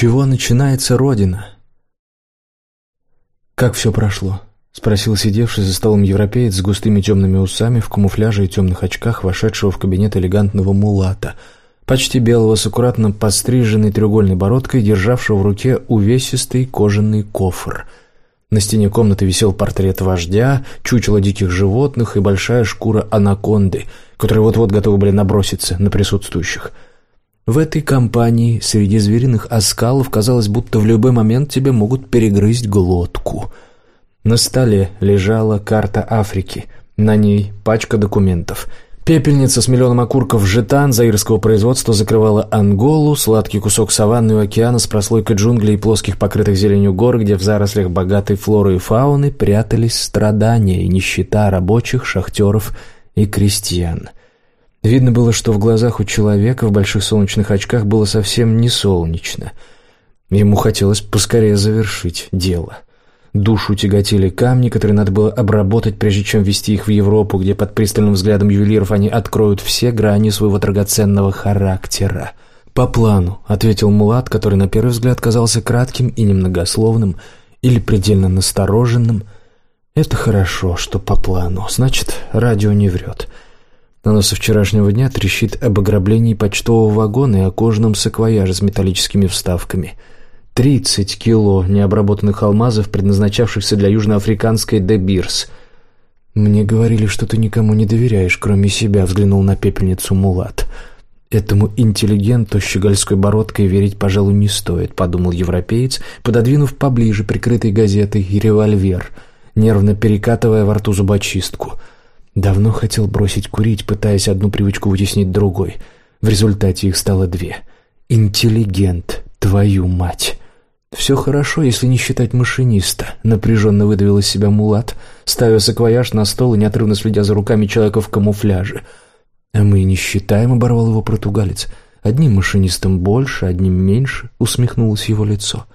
чего начинается Родина? Как все прошло? Спросил сидевший за столом европеец с густыми темными усами в камуфляже и темных очках, вошедшего в кабинет элегантного мулата, почти белого с аккуратно подстриженной треугольной бородкой, державшего в руке увесистый кожаный кофр. На стене комнаты висел портрет вождя, чучело диких животных и большая шкура анаконды, которые вот-вот готовы были наброситься на присутствующих – в этой компании среди звериных оскалов казалось, будто в любой момент тебе могут перегрызть глотку. На столе лежала карта Африки, на ней пачка документов. Пепельница с миллионом окурков жетан заирского производства закрывала Анголу, сладкий кусок саванны у океана с прослойкой джунглей и плоских покрытых зеленью гор, где в зарослях богатой флоры и фауны прятались страдания и нищета рабочих, шахтеров и крестьян. Видно было, что в глазах у человека в больших солнечных очках было совсем не солнечно. Ему хотелось поскорее завершить дело. Душу тяготили камни, которые надо было обработать, прежде чем везти их в Европу, где под пристальным взглядом ювелиров они откроют все грани своего драгоценного характера. «По плану», — ответил Мулат, который на первый взгляд казался кратким и немногословным, или предельно настороженным. «Это хорошо, что по плану. Значит, радио не врет». Оно со вчерашнего дня трещит об ограблении почтового вагона и о кожаном саквояже с металлическими вставками. Тридцать кило необработанных алмазов, предназначавшихся для южноафриканской «Де «Мне говорили, что ты никому не доверяешь, кроме себя», — взглянул на пепельницу Мулат. «Этому интеллигенту с щегольской бородкой верить, пожалуй, не стоит», — подумал европеец, пододвинув поближе прикрытой газетой и револьвер, нервно перекатывая во рту зубочистку — Давно хотел бросить курить, пытаясь одну привычку вытеснить другой. В результате их стало две. «Интеллигент, твою мать!» «Все хорошо, если не считать машиниста», — напряженно выдавил из себя Мулат, ставя саквояж на стол и неотрывно следя за руками человека в камуфляже. «А мы не считаем», — оборвал его португалец. «Одним машинистом больше, одним меньше», — усмехнулось его лицо.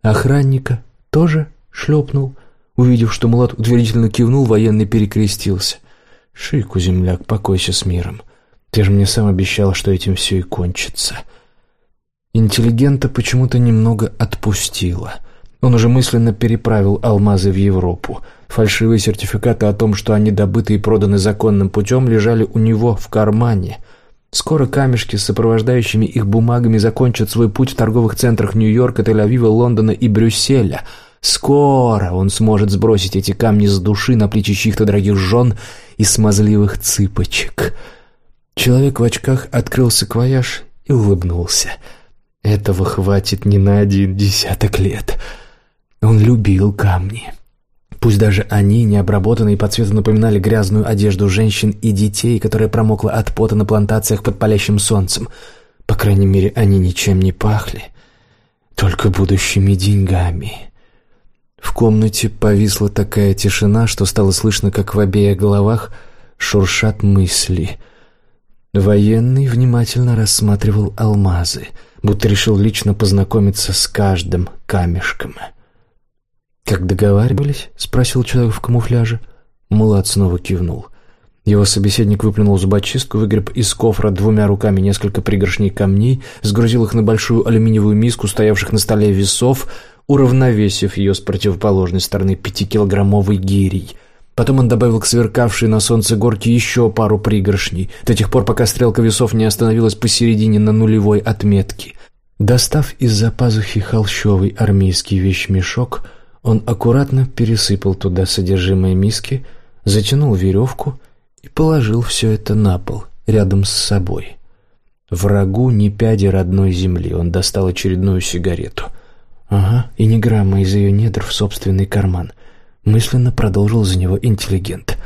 «Охранника тоже шлепнул». Увидев, что Мулат утвердительно кивнул, военный перекрестился. «Шику, земляк, покойся с миром. Ты же мне сам обещал, что этим все и кончится». Интеллигента почему-то немного отпустило. Он уже мысленно переправил алмазы в Европу. Фальшивые сертификаты о том, что они добыты и проданы законным путем, лежали у него в кармане. Скоро камешки с сопровождающими их бумагами закончат свой путь в торговых центрах Нью-Йорка, Тель-Авива, Лондона и Брюсселя. Скоро он сможет сбросить эти камни с души на плечи чьих-то дорогих жен и смазливых цыпочек. Человек в очках открыл саквояж и улыбнулся. Этого хватит не на один десяток лет. Он любил камни. Пусть даже они, необработанные по цвету, напоминали грязную одежду женщин и детей, которая промокла от пота на плантациях под палящим солнцем. По крайней мере, они ничем не пахли, только будущими деньгами. В комнате повисла такая тишина, что стало слышно, как в обеих головах шуршат мысли. Военный внимательно рассматривал алмазы, будто решил лично познакомиться с каждым камешком. «Как договаривались?» — спросил человек в камуфляже. Мулат снова кивнул. Его собеседник выплюнул зубочистку, выгреб из кофра двумя руками несколько пригоршней камней, сгрузил их на большую алюминиевую миску, стоявших на столе весов, уравновесив ее с противоположной стороны пятикилограммовой гирей. Потом он добавил к сверкавшей на солнце горке еще пару пригоршней, до тех пор, пока стрелка весов не остановилась посередине на нулевой отметке. Достав из-за пазухи холщовый армейский вещмешок, он аккуратно пересыпал туда содержимое миски, затянул веревку и положил все это на пол, рядом с собой. Врагу ни пяди родной земли он достал очередную сигарету — Ага, и ни грамма из ее недр в собственный карман. Мысленно продолжил за него интеллигент.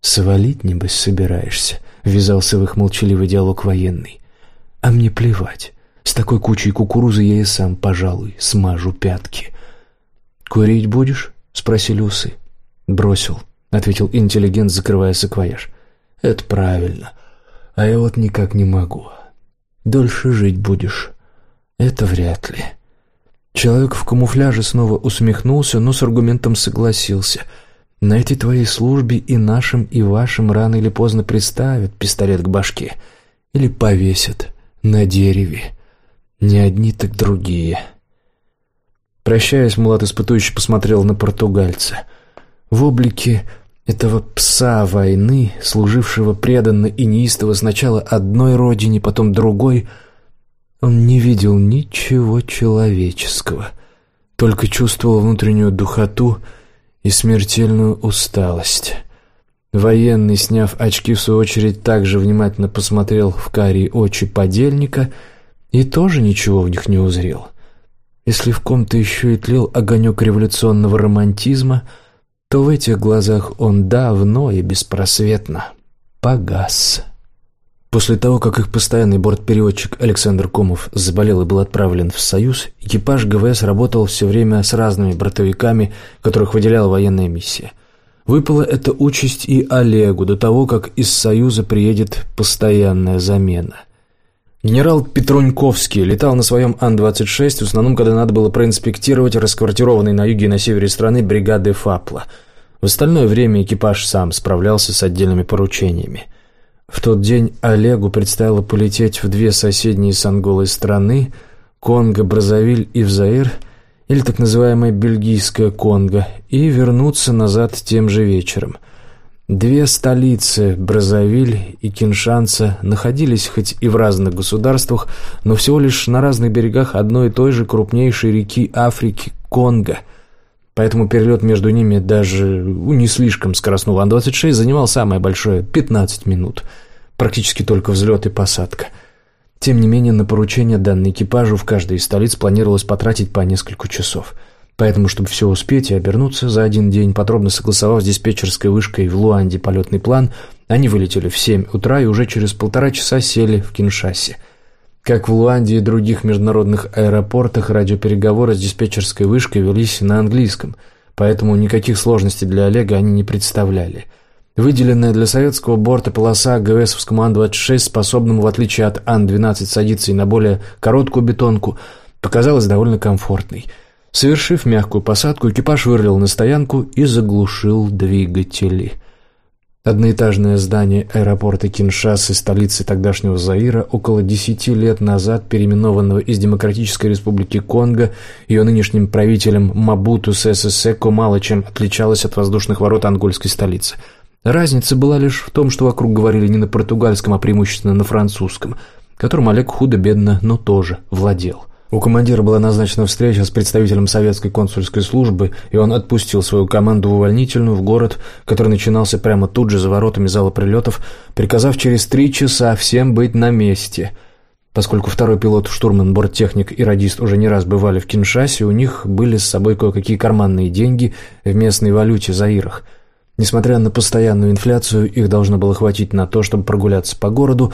«Свалить, небось, собираешься?» — ввязался в их молчаливый диалог военный. «А мне плевать. С такой кучей кукурузы я и сам, пожалуй, смажу пятки». «Курить будешь?» — спросили усы. «Бросил», — ответил интеллигент, закрывая саквояж. «Это правильно. А я вот никак не могу. Дольше жить будешь. Это вряд ли». Человек в камуфляже снова усмехнулся, но с аргументом согласился. «На этой твоей службе и нашим, и вашим рано или поздно приставят пистолет к башке или повесят на дереве. Не одни, так другие. Прощаясь, Мулат испытующе посмотрел на португальца. В облике этого пса войны, служившего преданно и неистово сначала одной родине, потом другой, он не видел ничего человеческого, только чувствовал внутреннюю духоту и смертельную усталость. Военный, сняв очки, в свою очередь, также внимательно посмотрел в карие очи подельника и тоже ничего в них не узрел. Если в ком-то еще и тлел огонек революционного романтизма — то в этих глазах он давно и беспросветно погас. После того, как их постоянный бортпереводчик Александр Комов заболел и был отправлен в Союз, экипаж ГВС работал все время с разными бортовиками, которых выделяла военная миссия. Выпала эта участь и Олегу до того, как из Союза приедет постоянная замена. Генерал Петруньковский летал на своем Ан-26, в основном, когда надо было проинспектировать расквартированные на юге и на севере страны бригады ФАПЛа. В остальное время экипаж сам справлялся с отдельными поручениями. В тот день Олегу предстояло полететь в две соседние с Анголой страны – Конго, Бразовиль и в или так называемая Бельгийская Конго, и вернуться назад тем же вечером – Две столицы, Бразовиль и Киншанса, находились хоть и в разных государствах, но всего лишь на разных берегах одной и той же крупнейшей реки Африки – Конго. Поэтому перелет между ними даже не слишком скоростного Ан-26 занимал самое большое – 15 минут. Практически только взлет и посадка. Тем не менее, на поручение данной экипажу в каждой из столиц планировалось потратить по несколько часов – Поэтому, чтобы все успеть и обернуться за один день, подробно согласовав с диспетчерской вышкой в Луанде полетный план, они вылетели в 7 утра и уже через полтора часа сели в Киншасе. Как в Луанде и других международных аэропортах, радиопереговоры с диспетчерской вышкой велись на английском, поэтому никаких сложностей для Олега они не представляли. Выделенная для советского борта полоса ГВСовскому Ан-26, способному, в отличие от Ан-12, садиться и на более короткую бетонку, показалась довольно комфортной – Совершив мягкую посадку, экипаж вырвал на стоянку и заглушил двигатели. Одноэтажное здание аэропорта Киншасы, столицы тогдашнего Заира, около десяти лет назад переименованного из Демократической Республики Конго, ее нынешним правителем Мабуту Сесе Секо мало чем отличалось от воздушных ворот ангольской столицы. Разница была лишь в том, что вокруг говорили не на португальском, а преимущественно на французском, которым Олег худо-бедно, но тоже владел. У командира была назначена встреча с представителем советской консульской службы, и он отпустил свою команду в увольнительную в город, который начинался прямо тут же за воротами зала прилетов, приказав через три часа всем быть на месте. Поскольку второй пилот, штурман, борттехник и радист уже не раз бывали в Киншасе, у них были с собой кое-какие карманные деньги в местной валюте Заирах. Несмотря на постоянную инфляцию, их должно было хватить на то, чтобы прогуляться по городу,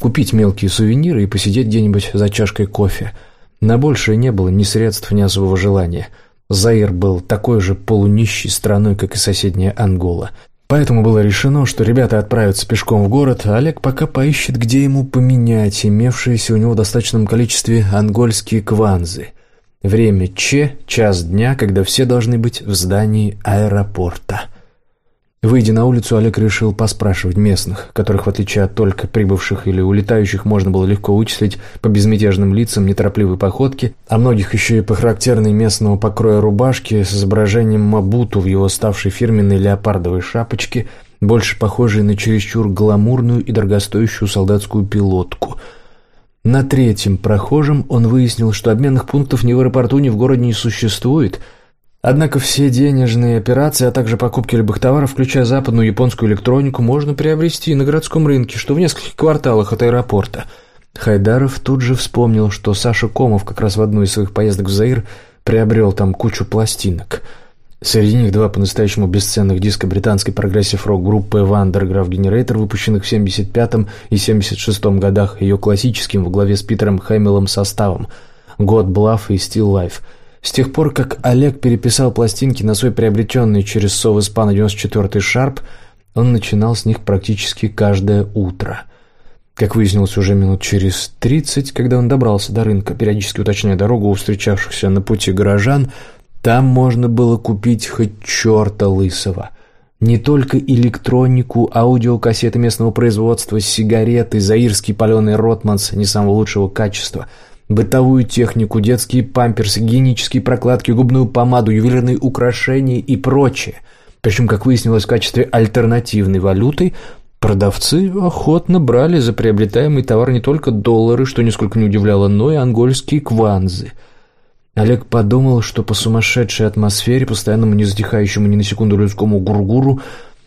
купить мелкие сувениры и посидеть где-нибудь за чашкой кофе – на большее не было ни средств, ни особого желания. Заир был такой же полунищей страной, как и соседняя Ангола. Поэтому было решено, что ребята отправятся пешком в город, а Олег пока поищет, где ему поменять имевшиеся у него в достаточном количестве ангольские кванзы. Время Че, час дня, когда все должны быть в здании аэропорта. Выйдя на улицу, Олег решил поспрашивать местных, которых, в отличие от только прибывших или улетающих, можно было легко вычислить по безмятежным лицам, неторопливой походке, а многих еще и по характерной местного покроя рубашки с изображением Мабуту в его ставшей фирменной леопардовой шапочке, больше похожей на чересчур гламурную и дорогостоящую солдатскую пилотку. На третьем прохожем он выяснил, что обменных пунктов ни в аэропорту, ни в городе не существует – Однако все денежные операции, а также покупки любых товаров, включая западную японскую электронику, можно приобрести на городском рынке, что в нескольких кварталах от аэропорта. Хайдаров тут же вспомнил, что Саша Комов как раз в одну из своих поездок в Заир приобрел там кучу пластинок. Среди них два по-настоящему бесценных диска британской прогрессив-рок группы Van der Graaf Generator, выпущенных в 75 и 76 годах ее классическим во главе с Питером Хэмиллом составом «Godbluff» и «Still Life», с тех пор, как Олег переписал пластинки на свой приобретенный через Совиспан 94-й Sharp, он начинал с них практически каждое утро. Как выяснилось уже минут через тридцать, когда он добрался до рынка, периодически уточняя дорогу у встречавшихся на пути горожан, там можно было купить хоть черта лысого. Не только электронику, аудиокассеты местного производства, сигареты, заирский паленый Ротманс не самого лучшего качества – бытовую технику, детские памперсы, гигиенические прокладки, губную помаду, ювелирные украшения и прочее. Причем, как выяснилось, в качестве альтернативной валюты продавцы охотно брали за приобретаемый товар не только доллары, что нисколько не удивляло, но и ангольские кванзы. Олег подумал, что по сумасшедшей атмосфере, постоянному не затихающему ни на секунду людскому гургуру,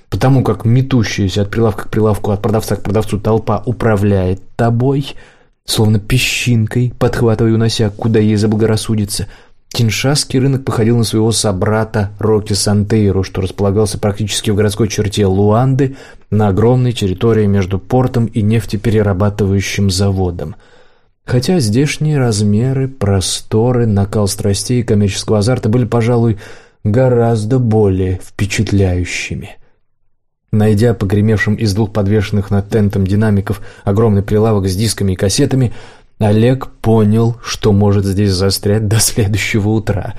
потому как метущаяся от прилавка к прилавку, от продавца к продавцу толпа управляет тобой – словно песчинкой, подхватывая и унося, куда ей заблагорассудится. Киншасский рынок походил на своего собрата Роки Сантейру, что располагался практически в городской черте Луанды на огромной территории между портом и нефтеперерабатывающим заводом. Хотя здешние размеры, просторы, накал страстей и коммерческого азарта были, пожалуй, гораздо более впечатляющими – Найдя погремевшим из двух подвешенных над тентом динамиков огромный прилавок с дисками и кассетами, Олег понял, что может здесь застрять до следующего утра.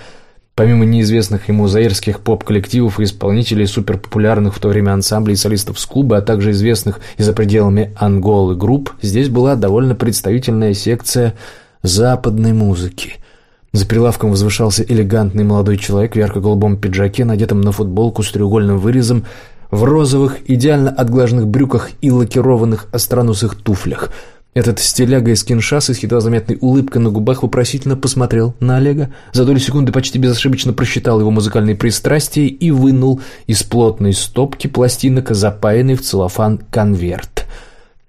Помимо неизвестных ему заирских поп-коллективов и исполнителей суперпопулярных в то время ансамблей и солистов с Кубы, а также известных и за пределами Анголы групп, здесь была довольно представительная секция западной музыки – за прилавком возвышался элегантный молодой человек в ярко-голубом пиджаке, надетом на футболку с треугольным вырезом, в розовых, идеально отглаженных брюках и лакированных остроносых туфлях. Этот стиляга из киншасы с едва заметной улыбкой на губах вопросительно посмотрел на Олега, за долю секунды почти безошибочно просчитал его музыкальные пристрастия и вынул из плотной стопки пластинок запаянный в целлофан конверт.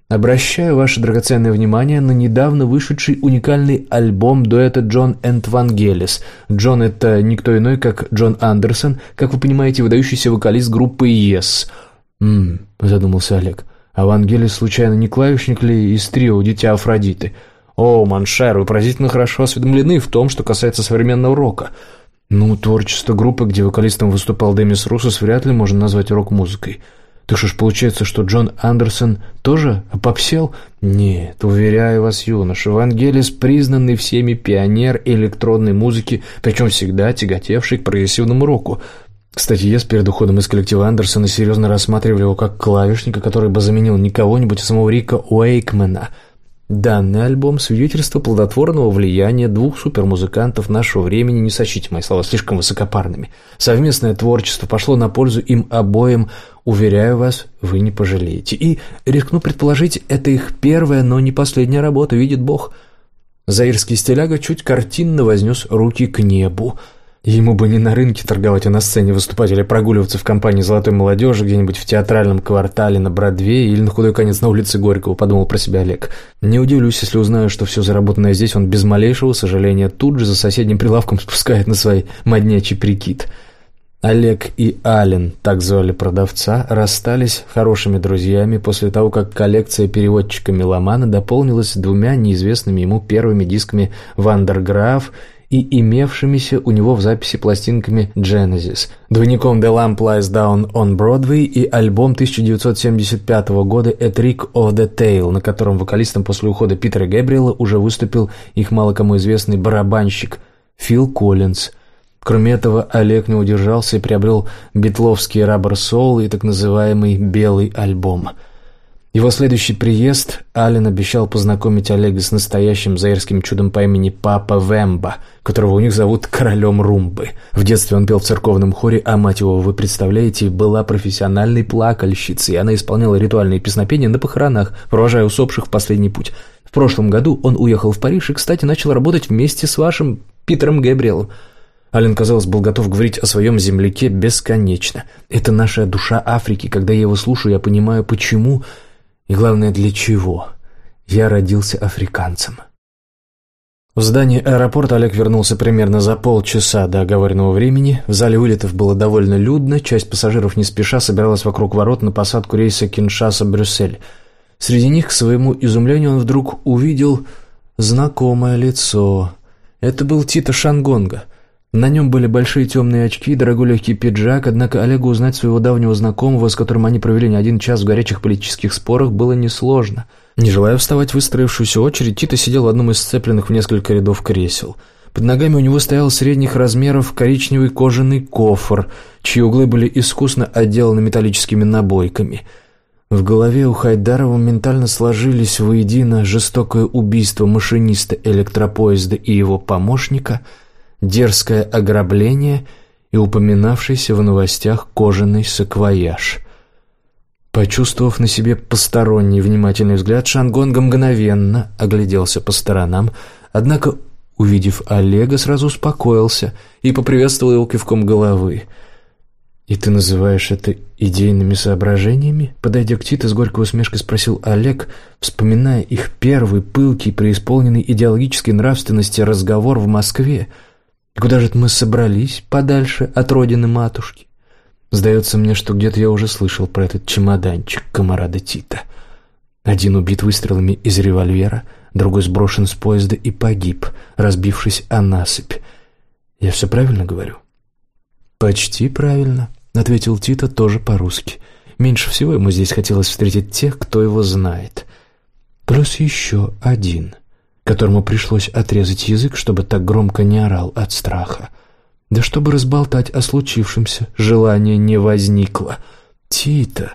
Обращаю ваше драгоценное внимание на недавно вышедший уникальный альбом дуэта Джон энд Вангелис. Джон — это никто иной, как Джон Андерсон, как вы понимаете, выдающийся вокалист группы Yes. «Ммм», — задумался Олег, — «а Вангелис случайно не клавишник ли из трио «Дитя Афродиты»?» «О, Маншер, вы поразительно хорошо осведомлены в том, что касается современного рока». «Ну, творчество группы, где вокалистом выступал Демис Русос, вряд ли можно назвать рок-музыкой». Так что ж получается, что Джон Андерсон тоже попсел? Нет, уверяю вас, юноша, Вангелис признанный всеми пионер электронной музыки, причем всегда тяготевший к прогрессивному року. Кстати, я перед уходом из коллектива Андерсона серьезно рассматривал его как клавишника, который бы заменил не кого-нибудь, а самого Рика Уэйкмена – Данный альбом – свидетельство плодотворного влияния двух супермузыкантов нашего времени, не сочтите мои слова слишком высокопарными. Совместное творчество пошло на пользу им обоим, уверяю вас, вы не пожалеете. И, рискну предположить, это их первая, но не последняя работа, видит Бог. Заирский стиляга чуть картинно вознес руки к небу – Ему бы не на рынке торговать, а на сцене выступать или прогуливаться в компании золотой молодежи где-нибудь в театральном квартале на Бродвее или на худой конец на улице Горького, подумал про себя Олег. Не удивлюсь, если узнаю, что все заработанное здесь он без малейшего сожаления тут же за соседним прилавком спускает на свой моднячий прикид. Олег и Ален, так звали продавца, расстались хорошими друзьями после того, как коллекция переводчика Меломана дополнилась двумя неизвестными ему первыми дисками «Вандерграф» и имевшимися у него в записи пластинками Genesis, двойником The Lamp Lies Down on Broadway и альбом 1975 года A Trick of the Tail, на котором вокалистом после ухода Питера Гэбриэла уже выступил их мало кому известный барабанщик Фил Коллинз. Кроме этого, Олег не удержался и приобрел битловский Rubber Soul и так называемый «белый альбом». Его следующий приезд Ален обещал познакомить Олега с настоящим заирским чудом по имени Папа Вемба, которого у них зовут Королем Румбы. В детстве он пел в церковном хоре, а мать его, вы представляете, была профессиональной плакальщицей, она исполняла ритуальные песнопения на похоронах, провожая усопших в последний путь. В прошлом году он уехал в Париж и, кстати, начал работать вместе с вашим Питером Гэбриэлом. Ален, казалось, был готов говорить о своем земляке бесконечно. «Это наша душа Африки. Когда я его слушаю, я понимаю, почему...» И главное, для чего я родился африканцем. В здании аэропорта Олег вернулся примерно за полчаса до оговоренного времени. В зале вылетов было довольно людно, часть пассажиров не спеша собиралась вокруг ворот на посадку рейса Киншаса-Брюссель. Среди них, к своему изумлению, он вдруг увидел знакомое лицо. Это был Тита Шангонга – на нем были большие темные очки, дорогой легкий пиджак, однако Олегу узнать своего давнего знакомого, с которым они провели не один час в горячих политических спорах, было несложно. Не желая вставать в выстроившуюся очередь, Тита сидел в одном из сцепленных в несколько рядов кресел. Под ногами у него стоял средних размеров коричневый кожаный кофр, чьи углы были искусно отделаны металлическими набойками. В голове у Хайдарова ментально сложились воедино жестокое убийство машиниста электропоезда и его помощника, дерзкое ограбление и упоминавшийся в новостях кожаный саквояж. Почувствовав на себе посторонний внимательный взгляд, Шангонга мгновенно огляделся по сторонам, однако, увидев Олега, сразу успокоился и поприветствовал его кивком головы – «И ты называешь это идейными соображениями?» Подойдя к Титу с горькой усмешкой спросил Олег, вспоминая их первый пылкий, преисполненный идеологической нравственности разговор в Москве. «Куда же мы собрались подальше от родины матушки?» Сдается мне, что где-то я уже слышал про этот чемоданчик комарада Тита. Один убит выстрелами из револьвера, другой сброшен с поезда и погиб, разбившись о насыпь. Я все правильно говорю? Почти правильно. — ответил Тита тоже по-русски. «Меньше всего ему здесь хотелось встретить тех, кто его знает. Плюс еще один, которому пришлось отрезать язык, чтобы так громко не орал от страха. Да чтобы разболтать о случившемся, желания не возникло. Тита,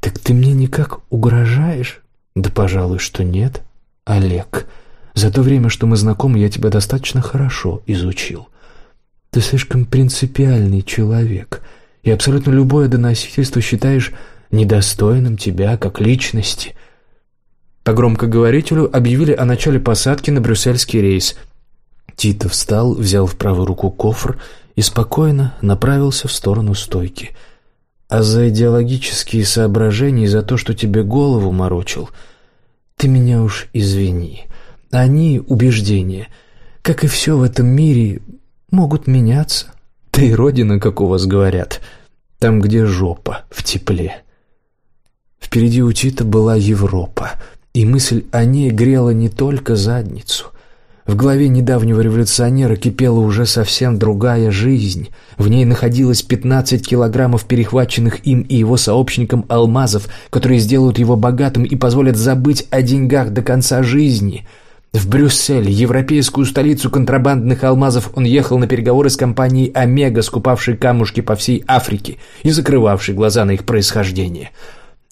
так ты мне никак угрожаешь?» «Да, пожалуй, что нет. Олег, за то время, что мы знакомы, я тебя достаточно хорошо изучил. Ты слишком принципиальный человек» и абсолютно любое доносительство считаешь недостойным тебя как личности. По громкоговорителю объявили о начале посадки на брюссельский рейс. Тito встал, взял в правую руку кофр и спокойно направился в сторону стойки. А за идеологические соображения и за то, что тебе голову морочил, ты меня уж извини. Они, убеждения, как и все в этом мире, могут меняться. Да и родина, как у вас говорят, там, где жопа, в тепле. Впереди у Тита была Европа, и мысль о ней грела не только задницу. В голове недавнего революционера кипела уже совсем другая жизнь. В ней находилось 15 килограммов перехваченных им и его сообщникам алмазов, которые сделают его богатым и позволят забыть о деньгах до конца жизни — в Брюссель, европейскую столицу контрабандных алмазов, он ехал на переговоры с компанией «Омега», скупавшей камушки по всей Африке и закрывавшей глаза на их происхождение.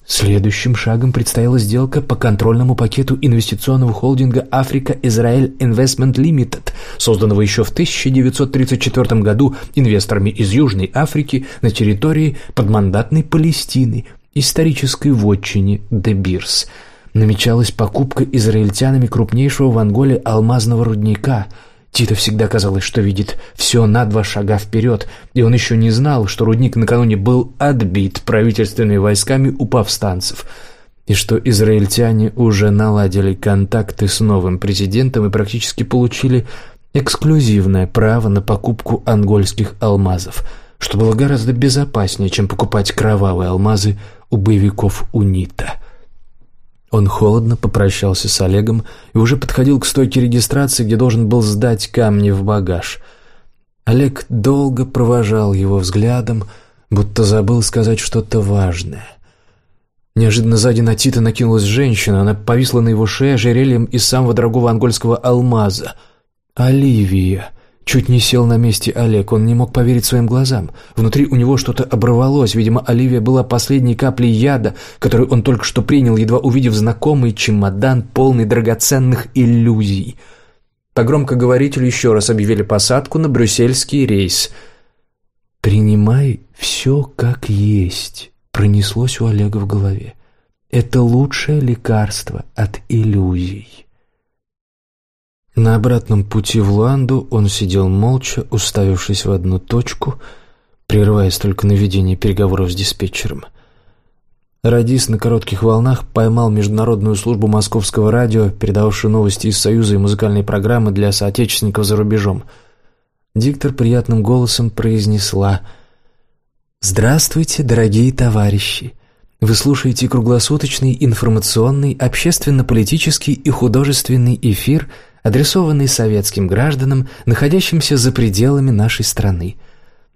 Следующим шагом предстояла сделка по контрольному пакету инвестиционного холдинга «Африка Израиль Инвестмент Лимитед», созданного еще в 1934 году инвесторами из Южной Африки на территории подмандатной Палестины, исторической вотчине Дебирс – намечалась покупка израильтянами крупнейшего в Анголе алмазного рудника. Тито всегда казалось, что видит все на два шага вперед, и он еще не знал, что рудник накануне был отбит правительственными войсками у повстанцев, и что израильтяне уже наладили контакты с новым президентом и практически получили эксклюзивное право на покупку ангольских алмазов, что было гораздо безопаснее, чем покупать кровавые алмазы у боевиков УНИТА. Он холодно попрощался с Олегом и уже подходил к стойке регистрации, где должен был сдать камни в багаж. Олег долго провожал его взглядом, будто забыл сказать что-то важное. Неожиданно сзади на Тита накинулась женщина, она повисла на его шее ожерельем из самого дорогого ангольского алмаза. «Оливия!» Чуть не сел на месте Олег, он не мог поверить своим глазам. Внутри у него что-то оборвалось, видимо, Оливия была последней каплей яда, которую он только что принял, едва увидев знакомый чемодан, полный драгоценных иллюзий. По громкоговорителю еще раз объявили посадку на брюссельский рейс. «Принимай все как есть», — пронеслось у Олега в голове. «Это лучшее лекарство от иллюзий». На обратном пути в Ланду он сидел молча, уставившись в одну точку, прерываясь только на ведение переговоров с диспетчером. Радис на коротких волнах поймал международную службу московского радио, передававшую новости из Союза и музыкальные программы для соотечественников за рубежом. Диктор приятным голосом произнесла «Здравствуйте, дорогие товарищи! Вы слушаете круглосуточный информационный, общественно-политический и художественный эфир – адресованный советским гражданам, находящимся за пределами нашей страны.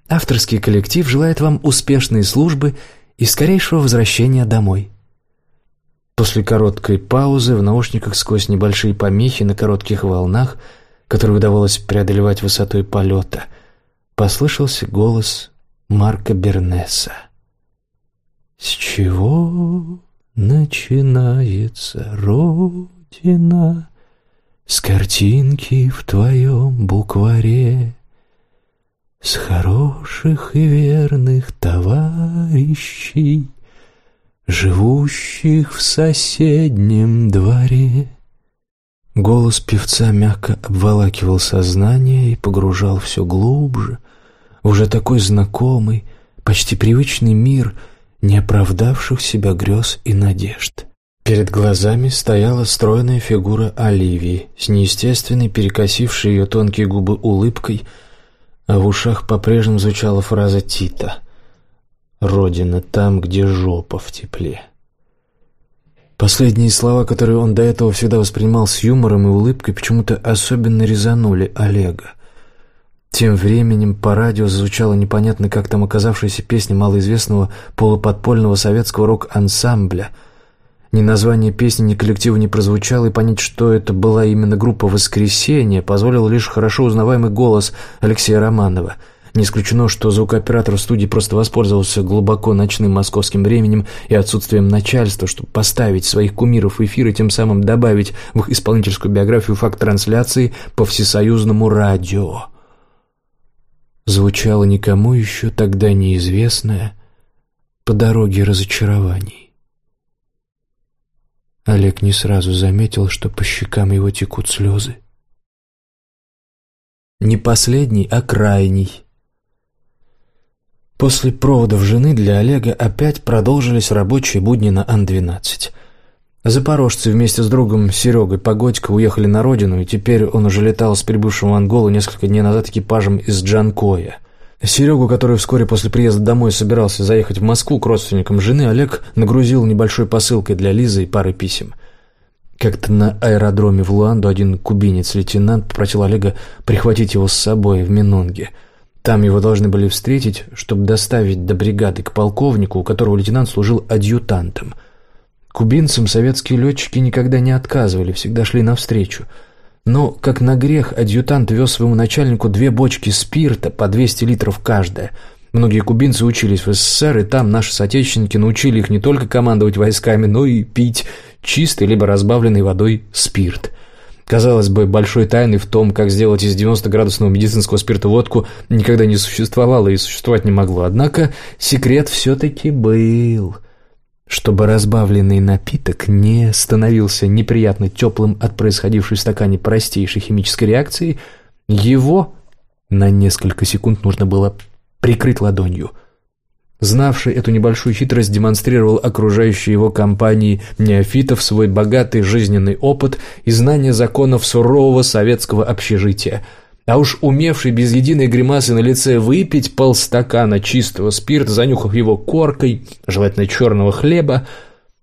Авторский коллектив желает вам успешной службы и скорейшего возвращения домой. После короткой паузы в наушниках сквозь небольшие помехи на коротких волнах, которые удавалось преодолевать высотой полета, послышался голос Марка Бернеса. «С чего начинается Родина С картинки в твоем букваре С хороших и верных товарищей Живущих в соседнем дворе Голос певца мягко обволакивал сознание и погружал все глубже уже такой знакомый, почти привычный мир неоправдавших себя грез и надежд. Перед глазами стояла стройная фигура Оливии с неестественной, перекосившей ее тонкие губы улыбкой, а в ушах по-прежнему звучала фраза Тита «Родина там, где жопа в тепле». Последние слова, которые он до этого всегда воспринимал с юмором и улыбкой, почему-то особенно резанули Олега. Тем временем по радио звучала непонятно как там оказавшаяся песня малоизвестного полуподпольного советского рок-ансамбля. Ни название песни, ни коллектива не прозвучало, и понять, что это была именно группа «Воскресенье», позволил лишь хорошо узнаваемый голос Алексея Романова — не исключено, что звукооператор студии просто воспользовался глубоко ночным московским временем и отсутствием начальства, чтобы поставить своих кумиров в эфир и тем самым добавить в их исполнительскую биографию факт трансляции по всесоюзному радио. Звучало никому еще тогда неизвестное «По дороге разочарований». Олег не сразу заметил, что по щекам его текут слезы. Не последний, а крайний. После проводов жены для Олега опять продолжились рабочие будни на Ан-12. Запорожцы вместе с другом Серегой Погодько уехали на родину, и теперь он уже летал с прибывшим в Анголу несколько дней назад экипажем из Джанкоя. Серегу, который вскоре после приезда домой собирался заехать в Москву к родственникам жены, Олег нагрузил небольшой посылкой для Лизы и пары писем. Как-то на аэродроме в Луанду один кубинец-лейтенант попросил Олега прихватить его с собой в Минонге – там его должны были встретить, чтобы доставить до бригады к полковнику, у которого лейтенант служил адъютантом. Кубинцам советские летчики никогда не отказывали, всегда шли навстречу. Но, как на грех, адъютант вез своему начальнику две бочки спирта по 200 литров каждая. Многие кубинцы учились в СССР, и там наши соотечественники научили их не только командовать войсками, но и пить чистый либо разбавленный водой спирт – Казалось бы, большой тайны в том, как сделать из 90-градусного медицинского спирта водку, никогда не существовало и существовать не могло. Однако секрет все-таки был. Чтобы разбавленный напиток не становился неприятно теплым от происходившей в стакане простейшей химической реакции, его на несколько секунд нужно было прикрыть ладонью – Знавший эту небольшую хитрость демонстрировал окружающей его компании неофитов свой богатый жизненный опыт и знание законов сурового советского общежития. А уж умевший без единой гримасы на лице выпить полстакана чистого спирта, занюхав его коркой, желательно черного хлеба,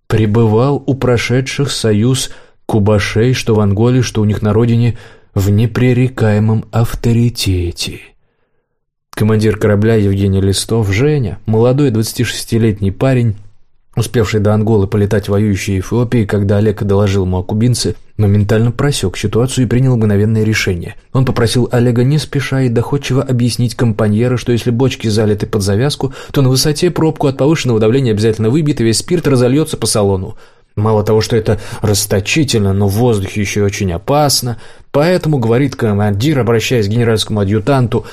пребывал у прошедших союз кубашей, что в Анголе, что у них на родине, в непререкаемом авторитете. Командир корабля Евгений Листов, Женя, молодой 26-летний парень, успевший до Анголы полетать в воюющей Эфиопии, когда Олег доложил ему о кубинце, моментально просек ситуацию и принял мгновенное решение. Он попросил Олега не спеша и доходчиво объяснить компаньера, что если бочки залиты под завязку, то на высоте пробку от повышенного давления обязательно выбит, и весь спирт разольется по салону. Мало того, что это расточительно, но в воздухе еще очень опасно, поэтому, говорит командир, обращаясь к генеральскому адъютанту,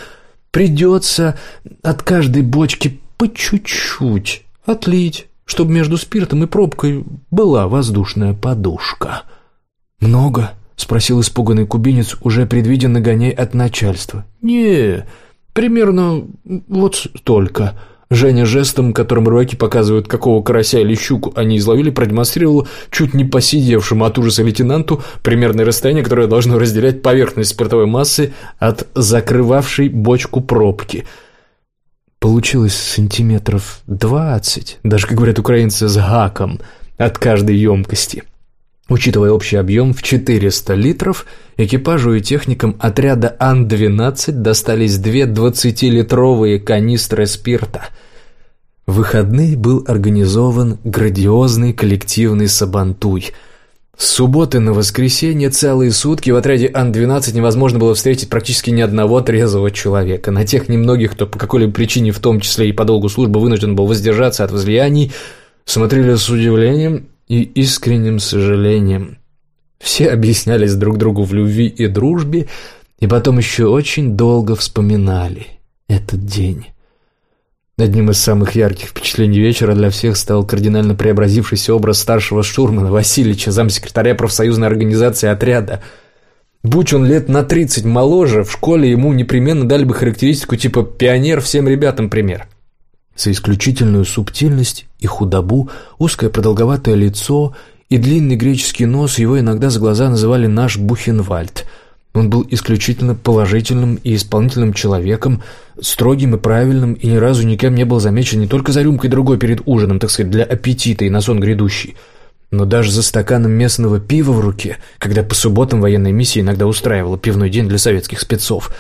Придется от каждой бочки по чуть-чуть отлить, чтобы между спиртом и пробкой была воздушная подушка. «Много?» — спросил испуганный кубинец, уже предвидя нагоняй от начальства. «Не, примерно вот столько». Женя жестом, которым рыбаки показывают, какого карася или щуку они изловили, продемонстрировал чуть не посидевшему от ужаса лейтенанту примерное расстояние, которое должно разделять поверхность спиртовой массы от закрывавшей бочку пробки. Получилось сантиметров двадцать, даже, как говорят украинцы, с гаком от каждой емкости. Учитывая общий объем в 400 литров, экипажу и техникам отряда Ан-12 достались две 20-литровые канистры спирта. В выходные был организован грандиозный коллективный сабантуй. С субботы на воскресенье целые сутки в отряде Ан-12 невозможно было встретить практически ни одного трезвого человека. На тех немногих, кто по какой-либо причине, в том числе и по долгу службы, вынужден был воздержаться от возлияний – смотрели с удивлением и искренним сожалением. Все объяснялись друг другу в любви и дружбе, и потом еще очень долго вспоминали этот день. Одним из самых ярких впечатлений вечера для всех стал кардинально преобразившийся образ старшего штурмана Васильевича, замсекретаря профсоюзной организации отряда. Будь он лет на 30 моложе, в школе ему непременно дали бы характеристику типа «пионер всем ребятам пример». За исключительную субтильность и худобу, узкое продолговатое лицо и длинный греческий нос его иногда за глаза называли «наш Бухенвальд», он был исключительно положительным и исполнительным человеком, строгим и правильным, и ни разу никем не был замечен не только за рюмкой другой перед ужином, так сказать, для аппетита и на сон грядущий, но даже за стаканом местного пива в руке, когда по субботам военная миссия иногда устраивала пивной день для советских спецов.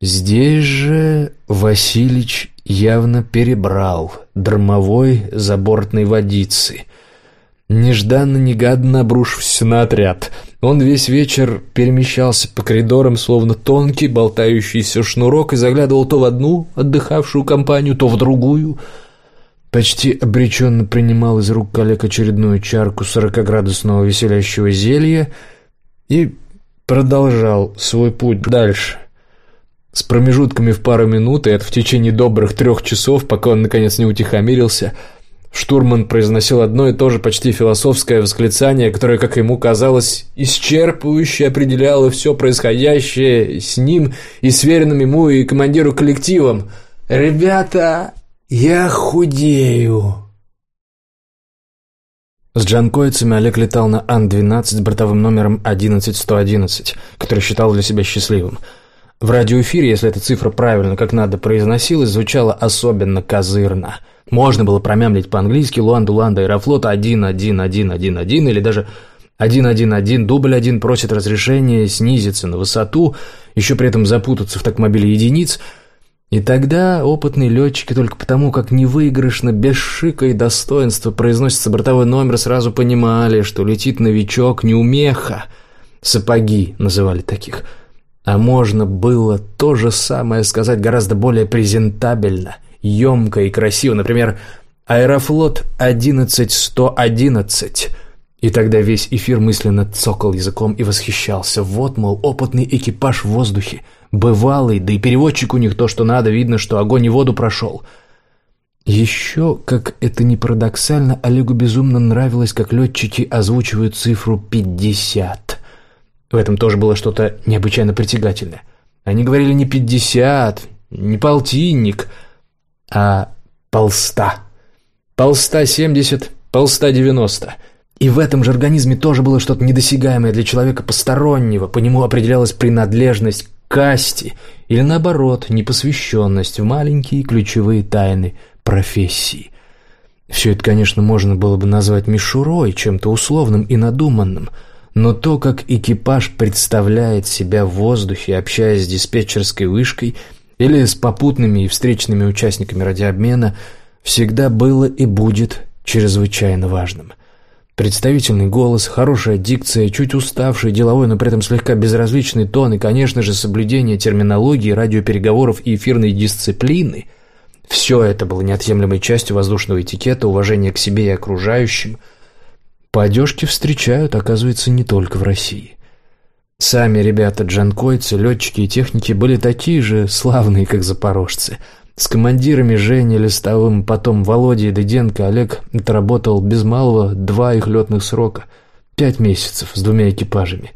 Здесь же Василич явно перебрал дармовой забортной водицы. Нежданно-негаданно обрушившись на отряд — он весь вечер перемещался по коридорам, словно тонкий болтающийся шнурок, и заглядывал то в одну отдыхавшую компанию, то в другую. Почти обреченно принимал из рук коллег очередную чарку сорокоградусного веселящего зелья и продолжал свой путь дальше. С промежутками в пару минут, и это в течение добрых трех часов, пока он наконец не утихомирился – Штурман произносил одно и то же почти философское восклицание, которое, как ему казалось, исчерпывающе определяло все происходящее с ним и с веренным ему и командиру коллективом. «Ребята, я худею!» С джанкойцами Олег летал на Ан-12 с бортовым номером 11111, который считал для себя счастливым. В радиоэфире, если эта цифра правильно как надо произносилась, звучала особенно козырно – можно было промямлить по-английски Луанду Ланда Аэрофлота 1-1-1-1-1 или даже 1-1-1, дубль 1 просит разрешения снизиться на высоту, еще при этом запутаться в такмобиле единиц. И тогда опытные летчики только потому, как невыигрышно, без шика и достоинства произносится бортовой номер, сразу понимали, что летит новичок неумеха. Сапоги называли таких. А можно было то же самое сказать гораздо более презентабельно – емко и красиво, например, «Аэрофлот 11111». И тогда весь эфир мысленно цокал языком и восхищался. Вот, мол, опытный экипаж в воздухе, бывалый, да и переводчик у них то, что надо, видно, что огонь и воду прошел. Еще, как это ни парадоксально, Олегу безумно нравилось, как летчики озвучивают цифру 50. В этом тоже было что-то необычайно притягательное. Они говорили не 50, не полтинник, а полста. Полста семьдесят, полста девяносто. И в этом же организме тоже было что-то недосягаемое для человека постороннего, по нему определялась принадлежность к касте или, наоборот, непосвященность в маленькие ключевые тайны профессии. Все это, конечно, можно было бы назвать мишурой, чем-то условным и надуманным, но то, как экипаж представляет себя в воздухе, общаясь с диспетчерской вышкой – или с попутными и встречными участниками радиообмена всегда было и будет чрезвычайно важным. Представительный голос, хорошая дикция, чуть уставший, деловой, но при этом слегка безразличный тон и, конечно же, соблюдение терминологии, радиопереговоров и эфирной дисциплины – все это было неотъемлемой частью воздушного этикета, уважения к себе и окружающим. По одежке встречают, оказывается, не только в России. Сами ребята джанкойцы, летчики и техники были такие же славные, как запорожцы. С командирами Женей Листовым, потом Володей Дыденко Олег отработал без малого два их летных срока. Пять месяцев с двумя экипажами.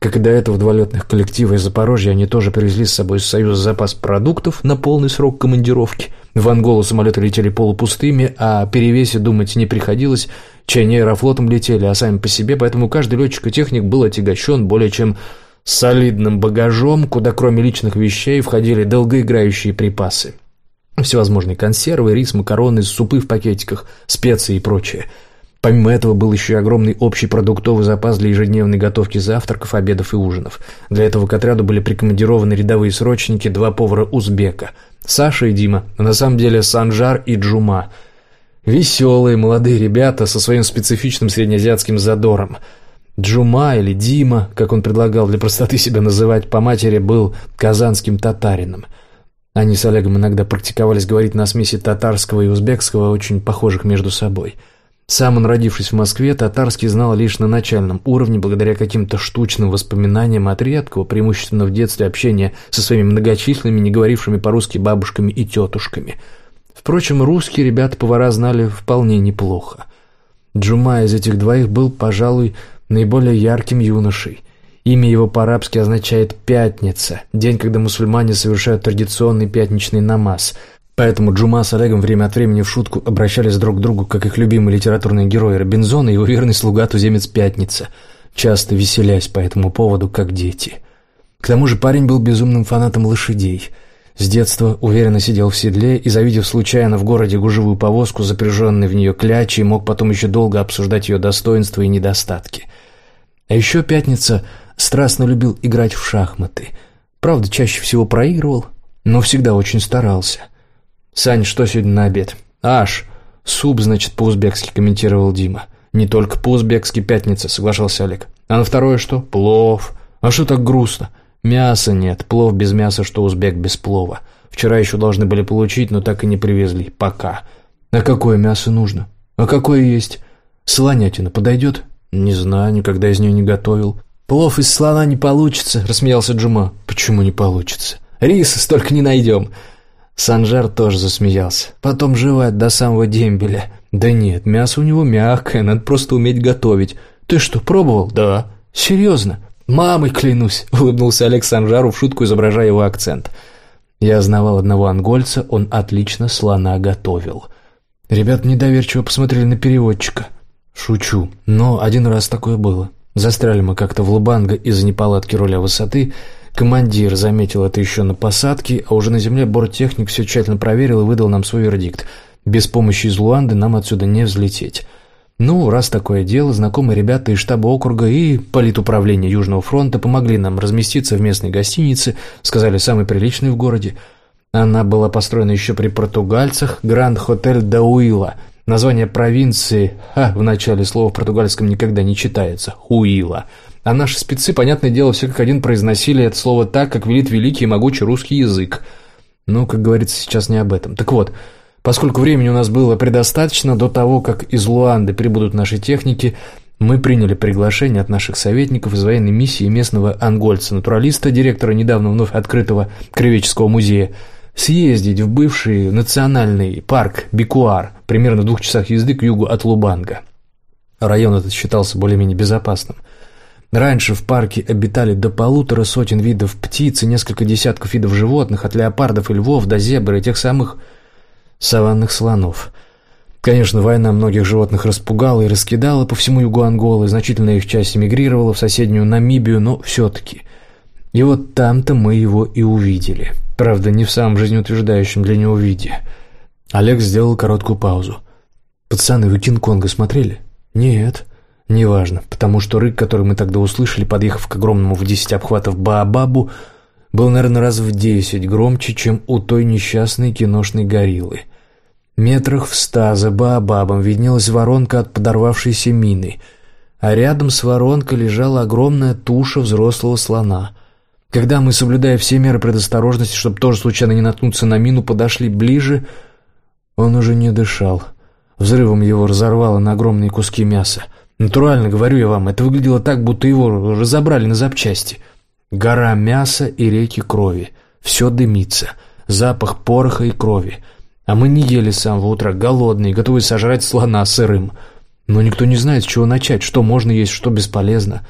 Как и до этого два летных коллектива из Запорожья, они тоже привезли с собой из Союза запас продуктов на полный срок командировки. В Анголу самолеты летели полупустыми, а о перевесе думать не приходилось – чай не аэрофлотом летели, а сами по себе, поэтому каждый летчик и техник был отягощен более чем солидным багажом, куда кроме личных вещей входили долгоиграющие припасы. Всевозможные консервы, рис, макароны, супы в пакетиках, специи и прочее. Помимо этого был еще и огромный общий продуктовый запас для ежедневной готовки завтраков, обедов и ужинов. Для этого к отряду были прикомандированы рядовые срочники, два повара-узбека. Саша и Дима, а на самом деле Санжар и Джума – Веселые молодые ребята со своим специфичным среднеазиатским задором. Джума или Дима, как он предлагал для простоты себя называть, по матери был казанским татарином. Они с Олегом иногда практиковались говорить на смеси татарского и узбекского, очень похожих между собой. Сам он, родившись в Москве, татарский знал лишь на начальном уровне, благодаря каким-то штучным воспоминаниям от редкого, преимущественно в детстве, общения со своими многочисленными, не говорившими по-русски бабушками и тетушками. Впрочем, русские ребята-повара знали вполне неплохо. Джума из этих двоих был, пожалуй, наиболее ярким юношей – Имя его по-арабски означает «пятница», день, когда мусульмане совершают традиционный пятничный намаз. Поэтому Джума с Олегом время от времени в шутку обращались друг к другу, как их любимые литературные герои Робинзон и его верный слуга Туземец Пятница, часто веселясь по этому поводу, как дети. К тому же парень был безумным фанатом лошадей. С детства уверенно сидел в седле и, завидев случайно в городе гужевую повозку, запряженной в нее клячей, мог потом еще долго обсуждать ее достоинства и недостатки. А еще Пятница страстно любил играть в шахматы. Правда, чаще всего проигрывал, но всегда очень старался. «Сань, что сегодня на обед?» «Аш, суп, значит, по-узбекски», — комментировал Дима. «Не только по-узбекски пятница», — соглашался Олег. «А на второе что?» «Плов». «А что так грустно?» «Мяса нет. Плов без мяса, что узбек без плова. Вчера еще должны были получить, но так и не привезли. Пока». «А какое мясо нужно?» «А какое есть?» «Слонятина подойдет?» «Не знаю, никогда из нее не готовил». «Плов из слона не получится», — рассмеялся Джума. «Почему не получится? Риса столько не найдем». Санжар тоже засмеялся. «Потом жевать до самого дембеля». «Да нет, мясо у него мягкое, надо просто уметь готовить». «Ты что, пробовал?» «Да». «Серьезно?» «Мамой клянусь», — улыбнулся Олег Санжару в шутку, изображая его акцент. Я знавал одного ангольца, он отлично слона готовил. Ребят недоверчиво посмотрели на переводчика. «Шучу, но один раз такое было». Застряли мы как-то в Лубанго из-за неполадки руля высоты. Командир заметил это еще на посадке, а уже на земле борттехник все тщательно проверил и выдал нам свой вердикт. Без помощи из Луанды нам отсюда не взлететь. Ну, раз такое дело, знакомые ребята из штаба округа и политуправления Южного фронта помогли нам разместиться в местной гостинице, сказали, самой приличной в городе. Она была построена еще при португальцах, Гранд Хотель Дауила – Название провинции «ха» в начале слова в португальском никогда не читается – «хуила». А наши спецы, понятное дело, все как один произносили это слово так, как велит великий и могучий русский язык. Но, как говорится, сейчас не об этом. Так вот, поскольку времени у нас было предостаточно, до того, как из Луанды прибудут наши техники, мы приняли приглашение от наших советников из военной миссии местного ангольца-натуралиста, директора недавно вновь открытого Кривеческого музея, съездить в бывший национальный парк Бикуар, примерно в двух часах езды к югу от Лубанга. Район этот считался более-менее безопасным. Раньше в парке обитали до полутора сотен видов птиц и несколько десятков видов животных, от леопардов и львов до зебр и тех самых саванных слонов. Конечно, война многих животных распугала и раскидала по всему югу Анголы, значительная их часть эмигрировала в соседнюю Намибию, но все-таки. И вот там-то мы его и увидели. Правда, не в самом жизнеутверждающем для него виде. Олег сделал короткую паузу. «Пацаны, вы Кинг-Конга смотрели?» «Нет». «Неважно, потому что рык, который мы тогда услышали, подъехав к огромному в десять обхватов Баобабу, был, наверное, раз в десять громче, чем у той несчастной киношной гориллы. Метрах в ста за Баобабом виднелась воронка от подорвавшейся мины, а рядом с воронкой лежала огромная туша взрослого слона. Когда мы, соблюдая все меры предосторожности, чтобы тоже случайно не наткнуться на мину, подошли ближе, он уже не дышал. Взрывом его разорвало на огромные куски мяса. Натурально, говорю я вам, это выглядело так, будто его разобрали на запчасти. Гора мяса и реки крови. Все дымится. Запах пороха и крови. А мы не ели с самого утра, голодные, готовые сожрать слона сырым. Но никто не знает, с чего начать, что можно есть, что бесполезно.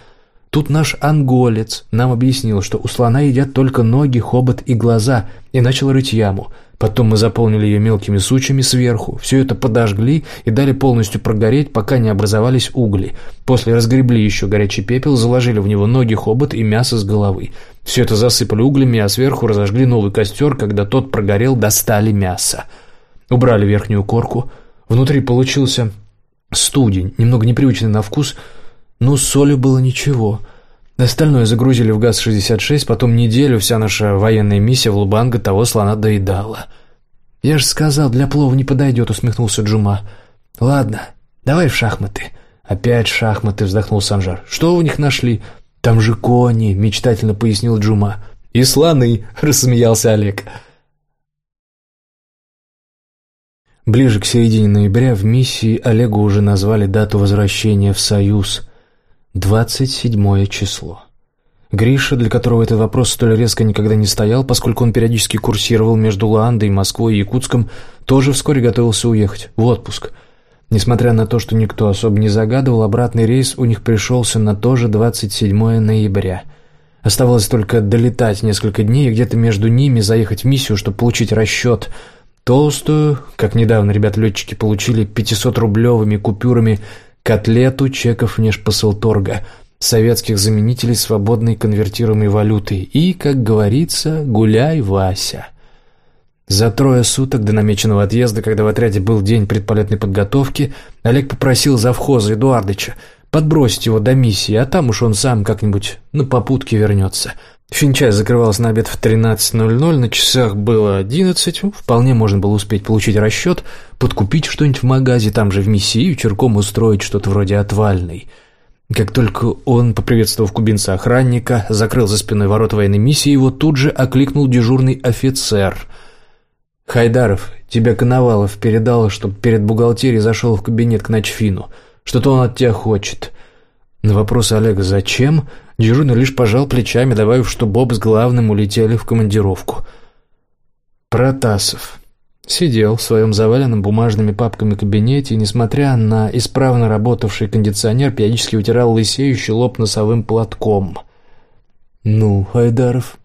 Тут наш анголец нам объяснил, что у слона едят только ноги, хобот и глаза, и начал рыть яму. Потом мы заполнили ее мелкими сучьями сверху, все это подожгли и дали полностью прогореть, пока не образовались угли. После разгребли еще горячий пепел, заложили в него ноги, хобот и мясо с головы. Все это засыпали углями, а сверху разожгли новый костер, когда тот прогорел, достали мясо. Убрали верхнюю корку. Внутри получился студень, немного непривычный на вкус – ну, с солью было ничего. Остальное загрузили в ГАЗ-66, потом неделю вся наша военная миссия в Лубанго того слона доедала. «Я же сказал, для плова не подойдет», — усмехнулся Джума. «Ладно, давай в шахматы». «Опять шахматы», — вздохнул Санжар. «Что у них нашли?» «Там же кони», — мечтательно пояснил Джума. «И слоны», — рассмеялся Олег. Ближе к середине ноября в миссии Олегу уже назвали дату возвращения в Союз – 27 число. Гриша, для которого этот вопрос столь резко никогда не стоял, поскольку он периодически курсировал между Луандой, Москвой и Якутском, тоже вскоре готовился уехать в отпуск. Несмотря на то, что никто особо не загадывал, обратный рейс у них пришелся на то же 27 ноября. Оставалось только долетать несколько дней и где-то между ними заехать в миссию, чтобы получить расчет. Толстую, как недавно ребят-летчики получили 500-рублевыми купюрами, котлету чеков внешпосылторга – советских заменителей свободной конвертируемой валюты и, как говорится, гуляй, Вася. За трое суток до намеченного отъезда, когда в отряде был день предполетной подготовки, Олег попросил завхоза Эдуардыча подбросить его до миссии, а там уж он сам как-нибудь на попутке вернется. Финчай закрывался на обед в 13.00, на часах было 11, вполне можно было успеть получить расчет, подкупить что-нибудь в магазе, там же в миссии, и вечерком устроить что-то вроде отвальной – как только он, поприветствовав кубинца охранника, закрыл за спиной ворот военной миссии, его тут же окликнул дежурный офицер. «Хайдаров, тебя Коновалов передал, чтобы перед бухгалтерией зашел в кабинет к Ночфину. Что-то он от тебя хочет». На вопрос Олега «Зачем?» Дежурный лишь пожал плечами, добавив, что Боб с главным улетели в командировку. «Протасов, Сидел в своем заваленном бумажными папками кабинете и, несмотря на исправно работавший кондиционер, периодически вытирал лысеющий лоб носовым платком. «Ну, Айдаров,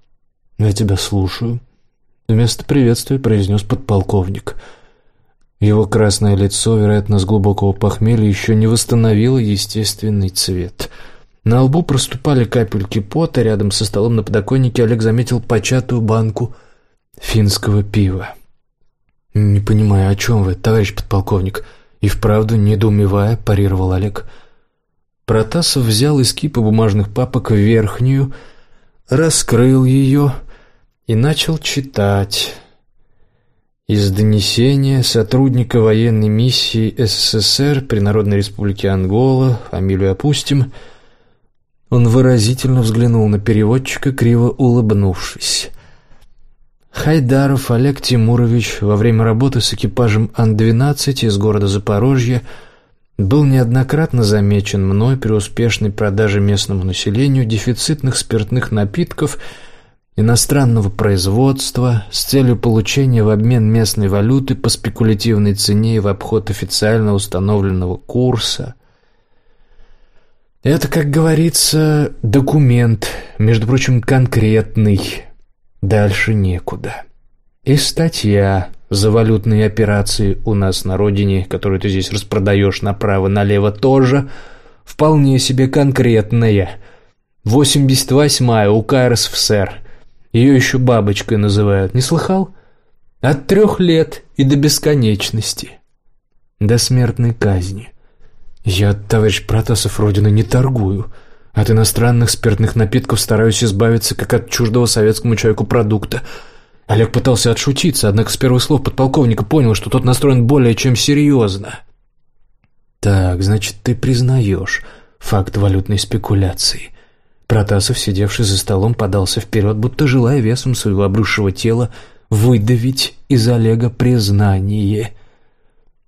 я тебя слушаю», — вместо приветствия произнес подполковник. Его красное лицо, вероятно, с глубокого похмелья, еще не восстановило естественный цвет. На лбу проступали капельки пота, рядом со столом на подоконнике Олег заметил початую банку финского пива. «Не понимаю, о чем вы, товарищ подполковник?» И вправду, недоумевая, парировал Олег. Протасов взял из кипа бумажных папок верхнюю, раскрыл ее и начал читать. Из донесения сотрудника военной миссии СССР при Народной Республике Ангола, фамилию опустим, он выразительно взглянул на переводчика, криво улыбнувшись. Хайдаров Олег Тимурович во время работы с экипажем Ан-12 из города Запорожье был неоднократно замечен мной при успешной продаже местному населению дефицитных спиртных напитков иностранного производства с целью получения в обмен местной валюты по спекулятивной цене и в обход официально установленного курса. Это, как говорится, документ, между прочим, конкретный, Дальше некуда. И статья за валютные операции у нас на родине, которую ты здесь распродаешь направо-налево, тоже вполне себе конкретная. 88-я УК РСФСР. Ее еще бабочкой называют. Не слыхал? От трех лет и до бесконечности. До смертной казни. Я, товарищ Протасов, родину не торгую. — от иностранных спиртных напитков стараюсь избавиться, как от чуждого советскому человеку продукта. Олег пытался отшутиться, однако с первых слов подполковника понял, что тот настроен более чем серьезно. «Так, значит, ты признаешь факт валютной спекуляции». Протасов, сидевший за столом, подался вперед, будто желая весом своего обрушего тела выдавить из Олега признание –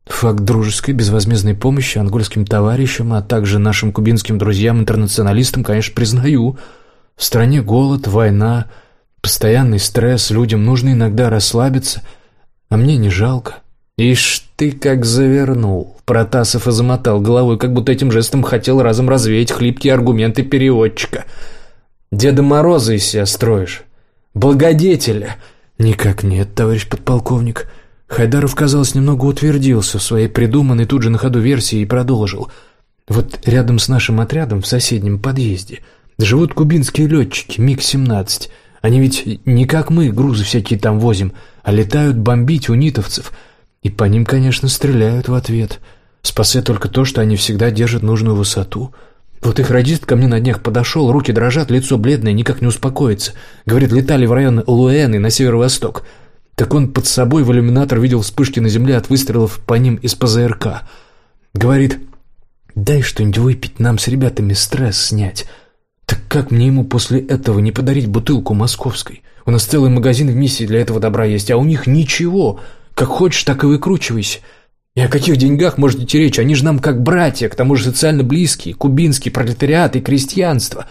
Факт дружеской безвозмездной помощи ангольским товарищам, а также нашим кубинским друзьям-интернационалистам, конечно, признаю. В стране голод, война, постоянный стресс, людям нужно иногда расслабиться, а мне не жалко. Ишь ты как завернул. Протасов и замотал головой, как будто этим жестом хотел разом развеять хлипкие аргументы переводчика. Деда Мороза из себя строишь? Благодетеля? Никак нет, товарищ подполковник. Хайдаров, казалось, немного утвердился в своей придуманной тут же на ходу версии и продолжил. «Вот рядом с нашим отрядом в соседнем подъезде живут кубинские летчики МиГ-17. Они ведь не как мы грузы всякие там возим, а летают бомбить унитовцев. И по ним, конечно, стреляют в ответ. Спасает только то, что они всегда держат нужную высоту». Вот их радист ко мне на днях подошел, руки дрожат, лицо бледное, никак не успокоится. Говорит, летали в район Луэны на северо-восток. Так он под собой в иллюминатор видел вспышки на земле от выстрелов по ним из ПЗРК. Говорит, дай что-нибудь выпить, нам с ребятами стресс снять. Так как мне ему после этого не подарить бутылку московской? У нас целый магазин в миссии для этого добра есть, а у них ничего. Как хочешь, так и выкручивайся. И о каких деньгах может идти речь? Они же нам как братья, к тому же социально близкие, кубинский пролетариат и крестьянство».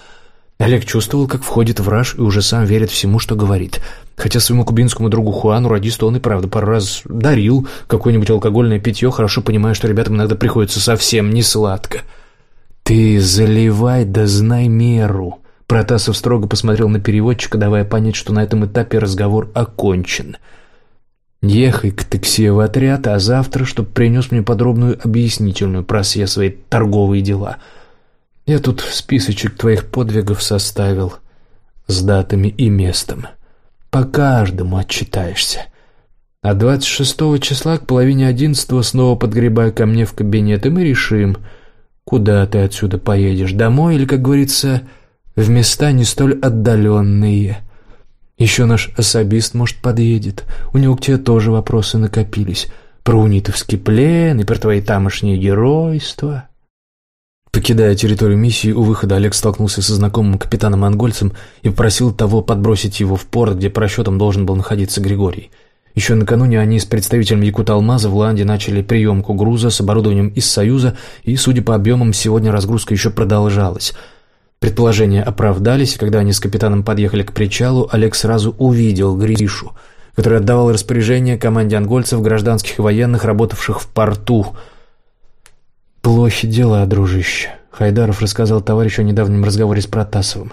Олег чувствовал, как входит в и уже сам верит всему, что говорит. Хотя своему кубинскому другу Хуану, радисту, он и правда пару раз дарил какое-нибудь алкогольное питье, хорошо понимая, что ребятам иногда приходится совсем не сладко. «Ты заливай да знай меру», Протасов строго посмотрел на переводчика, давая понять, что на этом этапе разговор окончен. «Ехай к такси в отряд, а завтра, чтоб принес мне подробную объяснительную про все свои торговые дела. Я тут списочек твоих подвигов составил с датами и местом. По каждому отчитаешься. А 26 числа к половине одиннадцатого снова подгребай ко мне в кабинет, и мы решим, куда ты отсюда поедешь, домой или, как говорится, в места не столь отдаленные. Еще наш особист, может, подъедет. У него к тебе тоже вопросы накопились. Про унитовский плен и про твои тамошние геройства. Покидая территорию миссии, у выхода Олег столкнулся со знакомым капитаном-ангольцем и попросил того подбросить его в порт, где по расчетам должен был находиться Григорий. Еще накануне они с представителем Якут-Алмаза в Ланде начали приемку груза с оборудованием из Союза, и, судя по объемам, сегодня разгрузка еще продолжалась – Предположения оправдались, когда они с капитаном подъехали к причалу, Олег сразу увидел Гришу, который отдавал распоряжение команде ангольцев, гражданских и военных, работавших в порту. «Плохи дела, дружище», — Хайдаров рассказал товарищу о недавнем разговоре с Протасовым.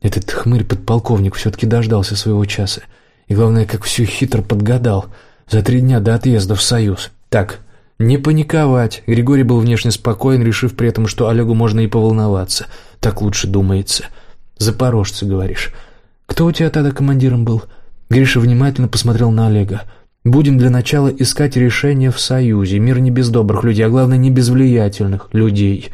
Этот хмырь-подполковник все-таки дождался своего часа. И главное, как все хитро подгадал. За три дня до отъезда в Союз. Так, не паниковать. Григорий был внешне спокоен, решив при этом, что Олегу можно и поволноваться. Так лучше думается. Запорожцы, говоришь. Кто у тебя тогда командиром был? Гриша внимательно посмотрел на Олега. Будем для начала искать решение в Союзе. Мир не без добрых людей, а главное, не без влиятельных людей.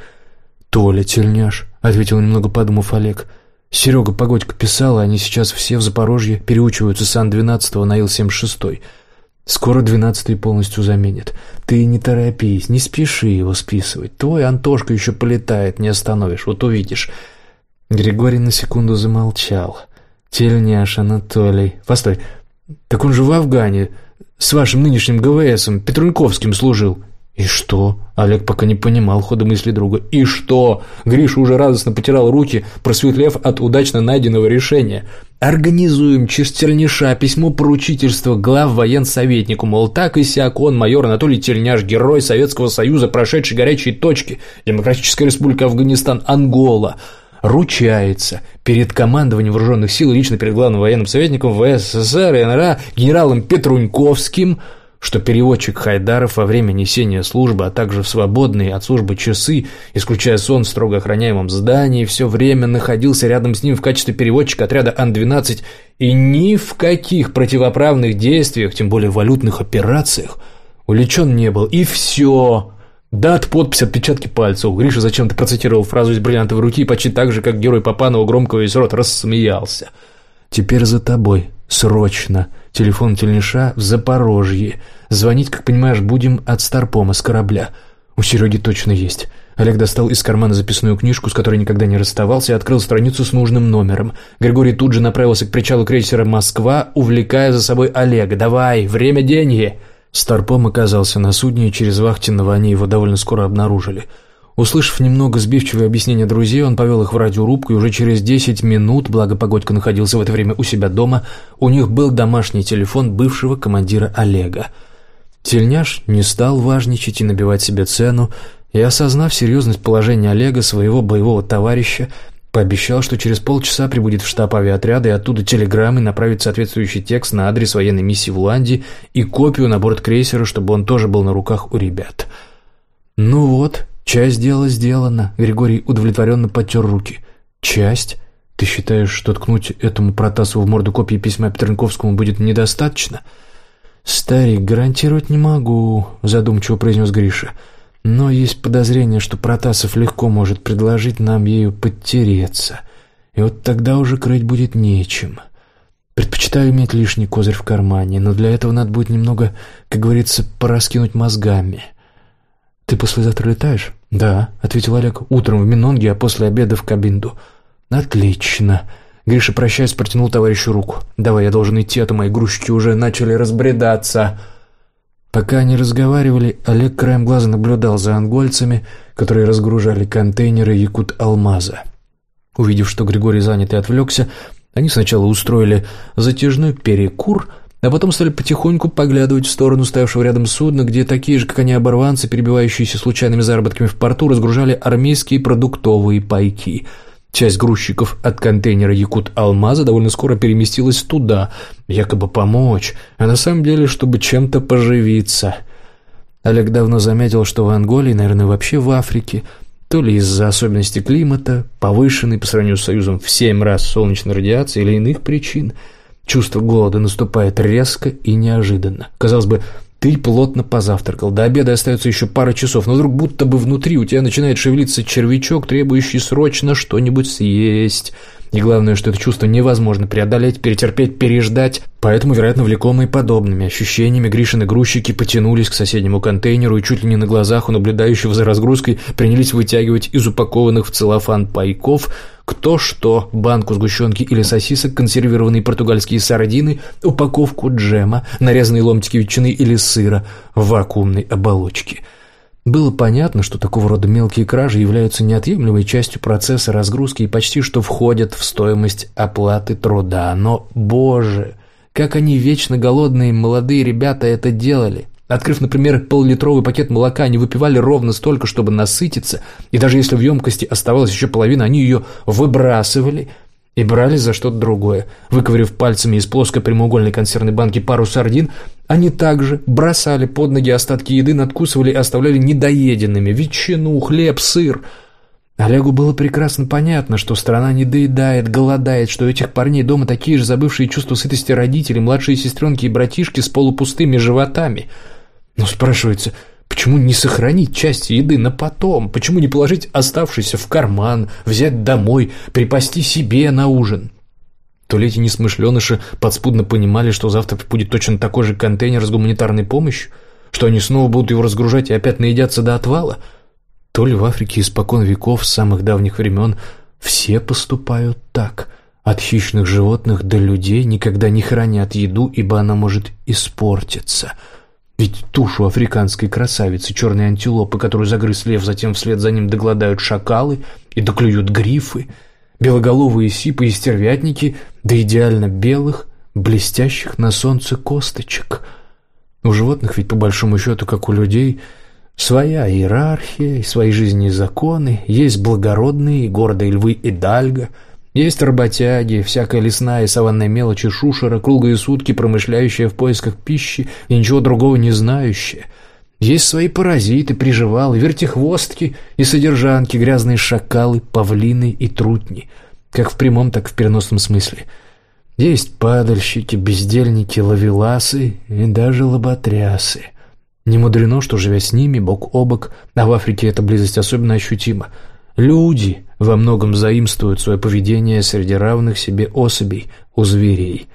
Толя Тельняш, ответил немного подумав Олег. Серега Погодько писал, они сейчас все в Запорожье переучиваются с Ан-12 на Ил-76. Скоро двенадцатый полностью заменит. Ты не торопись, не спеши его списывать. Твой Антошка еще полетает, не остановишь, вот увидишь». Григорий на секунду замолчал. «Тельняш Анатолий. Постой, так он же в Афгане с вашим нынешним ГВСом Петруньковским служил. «И что?» Олег пока не понимал хода мысли друга. «И что?» Гриша уже радостно потирал руки, просветлев от удачно найденного решения. «Организуем через письмо поручительства глав военсоветнику, мол, так и сяк он, майор Анатолий Тельняш, герой Советского Союза, прошедший горячие точки, Демократическая Республика Афганистан, Ангола» ручается перед командованием вооруженных сил лично перед главным военным советником ВССР и НРА генералом Петруньковским – что переводчик Хайдаров во время несения службы, а также в свободные от службы часы, исключая сон в строго охраняемом здании, все время находился рядом с ним в качестве переводчика отряда Ан-12 и ни в каких противоправных действиях, тем более валютных операциях, увлечен не был. И все. Дат, подпись, отпечатки пальцев. Гриша зачем-то процитировал фразу из бриллиантовой руки почти так же, как герой Папанова громко весь рот рассмеялся. «Теперь за тобой. Срочно. Телефон тельниша в Запорожье. Звонить, как понимаешь, будем от Старпома с корабля. У Сереги точно есть. Олег достал из кармана записную книжку, с которой никогда не расставался, и открыл страницу с нужным номером. Григорий тут же направился к причалу крейсера «Москва», увлекая за собой Олега. «Давай, время – деньги!» Старпом оказался на судне, и через вахтенного они его довольно скоро обнаружили – Услышав немного сбивчивое объяснение друзей, он повел их в радиорубку, и уже через десять минут, благо Погодько находился в это время у себя дома, у них был домашний телефон бывшего командира Олега. Тельняш не стал важничать и набивать себе цену, и, осознав серьезность положения Олега, своего боевого товарища, пообещал, что через полчаса прибудет в штаб авиаотряда и оттуда телеграммой направит соответствующий текст на адрес военной миссии в Луанде и копию на борт крейсера, чтобы он тоже был на руках у ребят. «Ну вот», «Часть дела сделана», — Григорий удовлетворенно потер руки. «Часть? Ты считаешь, что ткнуть этому Протасову в морду копии письма Петренковскому будет недостаточно?» «Старик, гарантировать не могу», — задумчиво произнес Гриша. «Но есть подозрение, что Протасов легко может предложить нам ею подтереться. И вот тогда уже крыть будет нечем. Предпочитаю иметь лишний козырь в кармане, но для этого надо будет немного, как говорится, пораскинуть мозгами». «Ты послезавтра летаешь?» «Да», — ответил Олег. «Утром в Минонге, а после обеда в Кабинду». «Отлично». Гриша, прощаясь, протянул товарищу руку. «Давай, я должен идти, а то мои грузчики уже начали разбредаться». Пока они разговаривали, Олег краем глаза наблюдал за ангольцами, которые разгружали контейнеры якут-алмаза. Увидев, что Григорий занят и отвлекся, они сначала устроили затяжной перекур, а потом стали потихоньку поглядывать в сторону ставшего рядом судна, где такие же, как они, оборванцы, перебивающиеся случайными заработками в порту, разгружали армейские продуктовые пайки – Часть грузчиков от контейнера Якут-Алмаза довольно скоро переместилась туда, якобы помочь, а на самом деле, чтобы чем-то поживиться. Олег давно заметил, что в Анголе, наверное, вообще в Африке, то ли из-за особенностей климата, повышенной по сравнению с Союзом в семь раз солнечной радиации или иных причин, чувство голода наступает резко и неожиданно. Казалось бы, ты плотно позавтракал, до обеда остается еще пара часов, но вдруг будто бы внутри у тебя начинает шевелиться червячок, требующий срочно что-нибудь съесть. И главное, что это чувство невозможно преодолеть, перетерпеть, переждать. Поэтому, вероятно, влекомые подобными ощущениями, Гришины грузчики потянулись к соседнему контейнеру и чуть ли не на глазах у наблюдающего за разгрузкой принялись вытягивать из упакованных в целлофан пайков кто что, банку сгущенки или сосисок, консервированные португальские сардины, упаковку джема, нарезанные ломтики ветчины или сыра в вакуумной оболочке. Было понятно, что такого рода мелкие кражи являются неотъемлемой частью процесса разгрузки и почти что входят в стоимость оплаты труда. Но, боже, как они вечно голодные молодые ребята это делали! Открыв, например, поллитровый пакет молока, они выпивали ровно столько, чтобы насытиться, и даже если в емкости оставалась еще половина, они ее выбрасывали и брали за что-то другое. Выковырив пальцами из плоской прямоугольной консервной банки пару сардин, они также бросали под ноги остатки еды, надкусывали и оставляли недоеденными ветчину, хлеб, сыр. Олегу было прекрасно понятно, что страна не доедает, голодает, что у этих парней дома такие же забывшие чувство сытости родители, младшие сестренки и братишки с полупустыми животами – но спрашивается, почему не сохранить часть еды на потом? Почему не положить оставшийся в карман, взять домой, припасти себе на ужин? То ли эти несмышленыши подспудно понимали, что завтра будет точно такой же контейнер с гуманитарной помощью, что они снова будут его разгружать и опять наедятся до отвала, то ли в Африке испокон веков, с самых давних времен, все поступают так. От хищных животных до людей никогда не хранят еду, ибо она может испортиться – ведь тушу африканской красавицы, черной антилопы, которую загрыз лев, затем вслед за ним догладают шакалы и доклюют грифы, белоголовые сипы и стервятники, да идеально белых, блестящих на солнце косточек. У животных ведь, по большому счету, как у людей, своя иерархия, свои жизненные законы, есть благородные и гордые львы и дальга — есть работяги, всякая лесная и саванная мелочь и шушера, круглые сутки промышляющая в поисках пищи и ничего другого не знающая. Есть свои паразиты, приживалы, вертихвостки и содержанки, грязные шакалы, павлины и трутни, как в прямом, так и в переносном смысле. Есть падальщики, бездельники, ловеласы и даже лоботрясы. Не мудрено, что, живя с ними бок о бок, а в Африке эта близость особенно ощутима, люди во многом заимствуют свое поведение среди равных себе особей у зверей.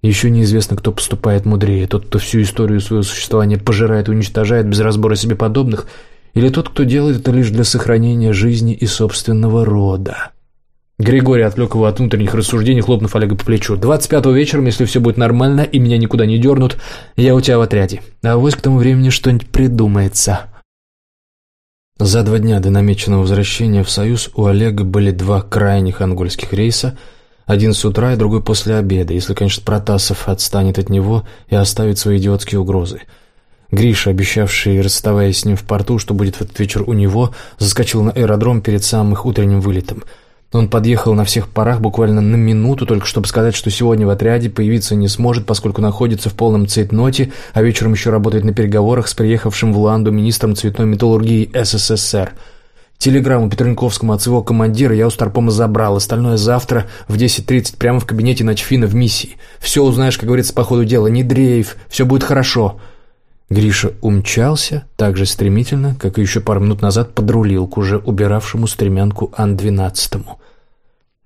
Еще неизвестно, кто поступает мудрее, тот, кто всю историю своего существования пожирает и уничтожает без разбора себе подобных, или тот, кто делает это лишь для сохранения жизни и собственного рода. Григорий отвлек его от внутренних рассуждений, хлопнув Олега по плечу. «Двадцать пятого вечером, если все будет нормально и меня никуда не дернут, я у тебя в отряде. А вось к тому времени что-нибудь придумается». За два дня до намеченного возвращения в Союз у Олега были два крайних ангольских рейса, один с утра и другой после обеда, если, конечно, Протасов отстанет от него и оставит свои идиотские угрозы. Гриша, обещавший, расставаясь с ним в порту, что будет в этот вечер у него, заскочил на аэродром перед самым их утренним вылетом – он подъехал на всех парах буквально на минуту, только чтобы сказать, что сегодня в отряде появиться не сможет, поскольку находится в полном цейтноте, а вечером еще работает на переговорах с приехавшим в Ланду министром цветной металлургии СССР. Телеграмму Петренковскому от своего командира я у Старпома забрал, остальное завтра в 10.30 прямо в кабинете Ночфина в миссии. Все узнаешь, как говорится, по ходу дела, не дрейф, все будет хорошо». Гриша умчался так же стремительно, как и еще пару минут назад подрулил к уже убиравшему стремянку Ан-12.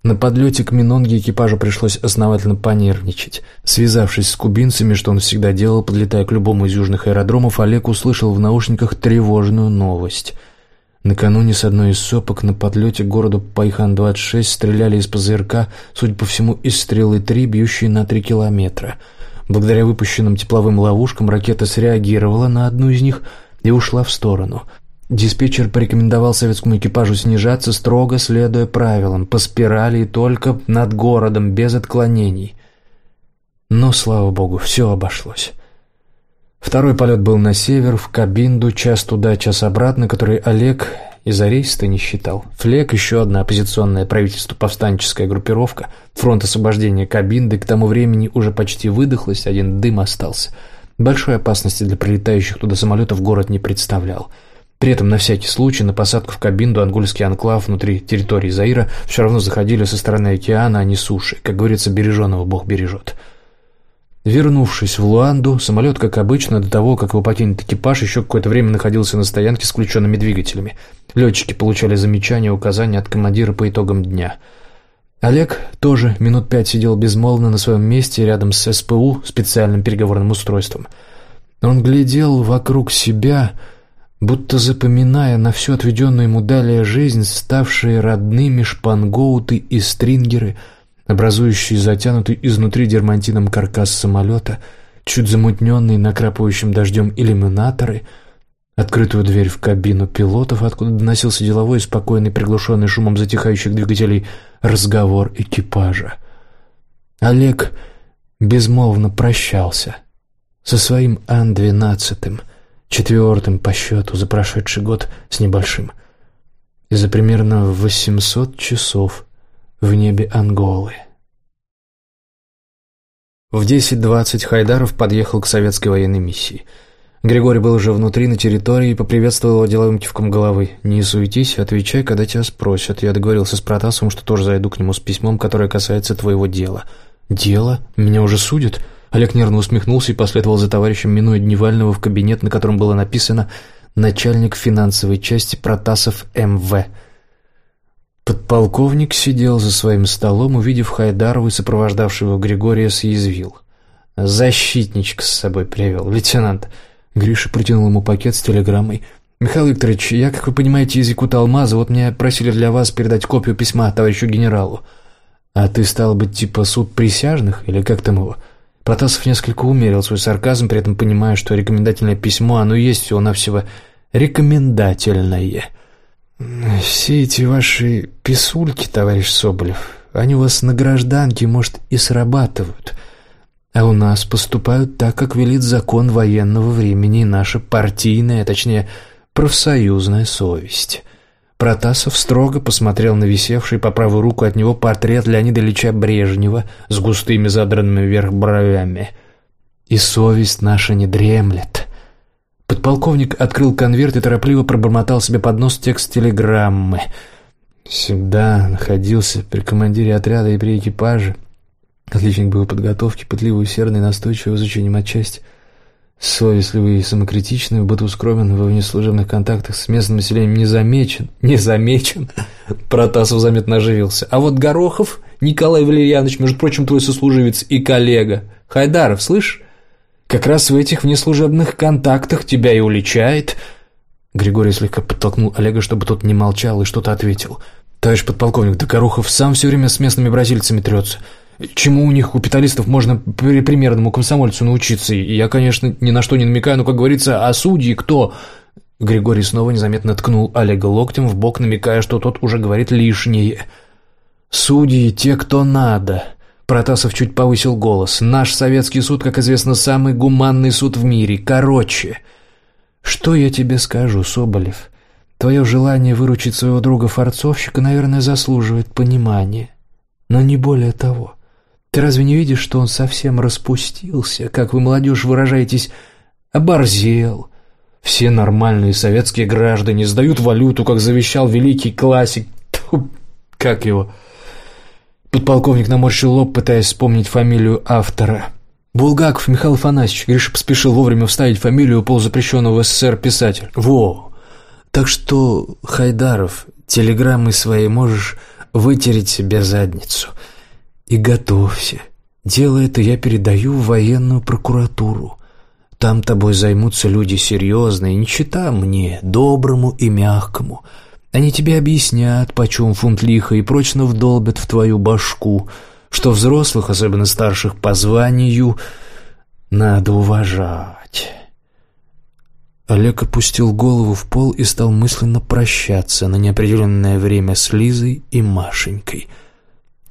На подлете к Минонге экипажу пришлось основательно понервничать. Связавшись с кубинцами, что он всегда делал, подлетая к любому из южных аэродромов, Олег услышал в наушниках тревожную новость. Накануне с одной из сопок на подлете к городу Пайхан-26 стреляли из ПЗРК, судя по всему, из стрелы 3, бьющей на 3 километра – Благодаря выпущенным тепловым ловушкам ракета среагировала на одну из них и ушла в сторону. Диспетчер порекомендовал советскому экипажу снижаться, строго следуя правилам, по спирали и только над городом, без отклонений. Но, слава богу, все обошлось. Второй полет был на север, в Кабинду, час туда, час обратно, который Олег из-за рейса не считал. Флек, еще одна оппозиционная правительству повстанческая группировка, фронт освобождения Кабинды, к тому времени уже почти выдохлась, один дым остался. Большой опасности для прилетающих туда самолетов город не представлял – при этом на всякий случай на посадку в кабинду ангольский анклав внутри территории Заира все равно заходили со стороны океана, а не суши. Как говорится, береженого Бог бережет. Вернувшись в Луанду, самолет, как обычно, до того, как его покинет экипаж, еще какое-то время находился на стоянке с включенными двигателями. Летчики получали замечания и указания от командира по итогам дня. Олег тоже минут пять сидел безмолвно на своем месте рядом с СПУ, специальным переговорным устройством. Он глядел вокруг себя будто запоминая на всю отведенную ему далее жизнь ставшие родными шпангоуты и стрингеры, образующие затянутый изнутри дермантином каркас самолета, чуть замутненные накрапывающим дождем иллюминаторы, открытую дверь в кабину пилотов, откуда доносился деловой спокойный, приглушенный шумом затихающих двигателей, разговор экипажа. Олег безмолвно прощался со своим Ан-12, четвертым по счету за прошедший год с небольшим, и за примерно 800 часов в небе Анголы. В 10.20 Хайдаров подъехал к советской военной миссии. Григорий был уже внутри, на территории, и поприветствовал его деловым кивком головы. «Не суетись, отвечай, когда тебя спросят. Я договорился с Протасовым, что тоже зайду к нему с письмом, которое касается твоего дела». «Дело? Меня уже судят?» Олег нервно усмехнулся и последовал за товарищем, минуя Дневального в кабинет, на котором было написано «Начальник финансовой части Протасов М.В». Подполковник сидел за своим столом, увидев Хайдарова и сопровождавшего Григория, съязвил. «Защитничка с собой привел, лейтенант». Гриша протянул ему пакет с телеграммой. «Михаил Викторович, я, как вы понимаете, из Якута-Алмаза, вот меня просили для вас передать копию письма товарищу генералу». «А ты, стал быть, типа суд присяжных, или как там его?» Протасов несколько умерил свой сарказм, при этом понимая, что рекомендательное письмо, оно есть всего-навсего рекомендательное. «Все эти ваши писульки, товарищ Соболев, они у вас на гражданке, может, и срабатывают, а у нас поступают так, как велит закон военного времени и наша партийная, точнее, профсоюзная совесть». Протасов строго посмотрел на висевший по правую руку от него портрет Леонида Ильича Брежнева с густыми задранными вверх бровями. «И совесть наша не дремлет». Подполковник открыл конверт и торопливо пробормотал себе под нос текст телеграммы. Всегда находился при командире отряда и при экипаже. Отличник был подготовки, пытливый, усердный, настойчивый в изучении матчасти. Совестливый и самокритичный, в быту во внеслужебных контактах с местным населением не замечен. Не замечен? Протасов заметно оживился. А вот Горохов, Николай Валерьянович, между прочим, твой сослуживец и коллега. Хайдаров, слышь? Как раз в этих внеслужебных контактах тебя и уличает. Григорий слегка подтолкнул Олега, чтобы тот не молчал и что-то ответил. Товарищ подполковник, да Горохов сам все время с местными бразильцами трется. Чему у них, у капиталистов, можно при примерному комсомольцу научиться? Я, конечно, ни на что не намекаю, но, как говорится, а судьи кто? Григорий снова незаметно ткнул Олега локтем в бок, намекая, что тот уже говорит лишнее. «Судьи те, кто надо». Протасов чуть повысил голос. «Наш советский суд, как известно, самый гуманный суд в мире. Короче, что я тебе скажу, Соболев? Твое желание выручить своего друга-форцовщика, наверное, заслуживает понимания, но не более того». Ты разве не видишь, что он совсем распустился, как вы, молодежь, выражаетесь, оборзел? Все нормальные советские граждане сдают валюту, как завещал великий классик. Тьфу, как его? Подполковник наморщил лоб, пытаясь вспомнить фамилию автора. Булгаков Михаил Афанасьевич. Гриша поспешил вовремя вставить фамилию полузапрещенного в СССР писателя. Во! Так что, Хайдаров, телеграммы свои можешь вытереть себе задницу. — и готовься. Дело это я передаю в военную прокуратуру. Там тобой займутся люди серьезные, не чита мне, доброму и мягкому. Они тебе объяснят, почем фунт лиха, и прочно вдолбят в твою башку, что взрослых, особенно старших по званию, надо уважать. Олег опустил голову в пол и стал мысленно прощаться на неопределенное время с Лизой и Машенькой.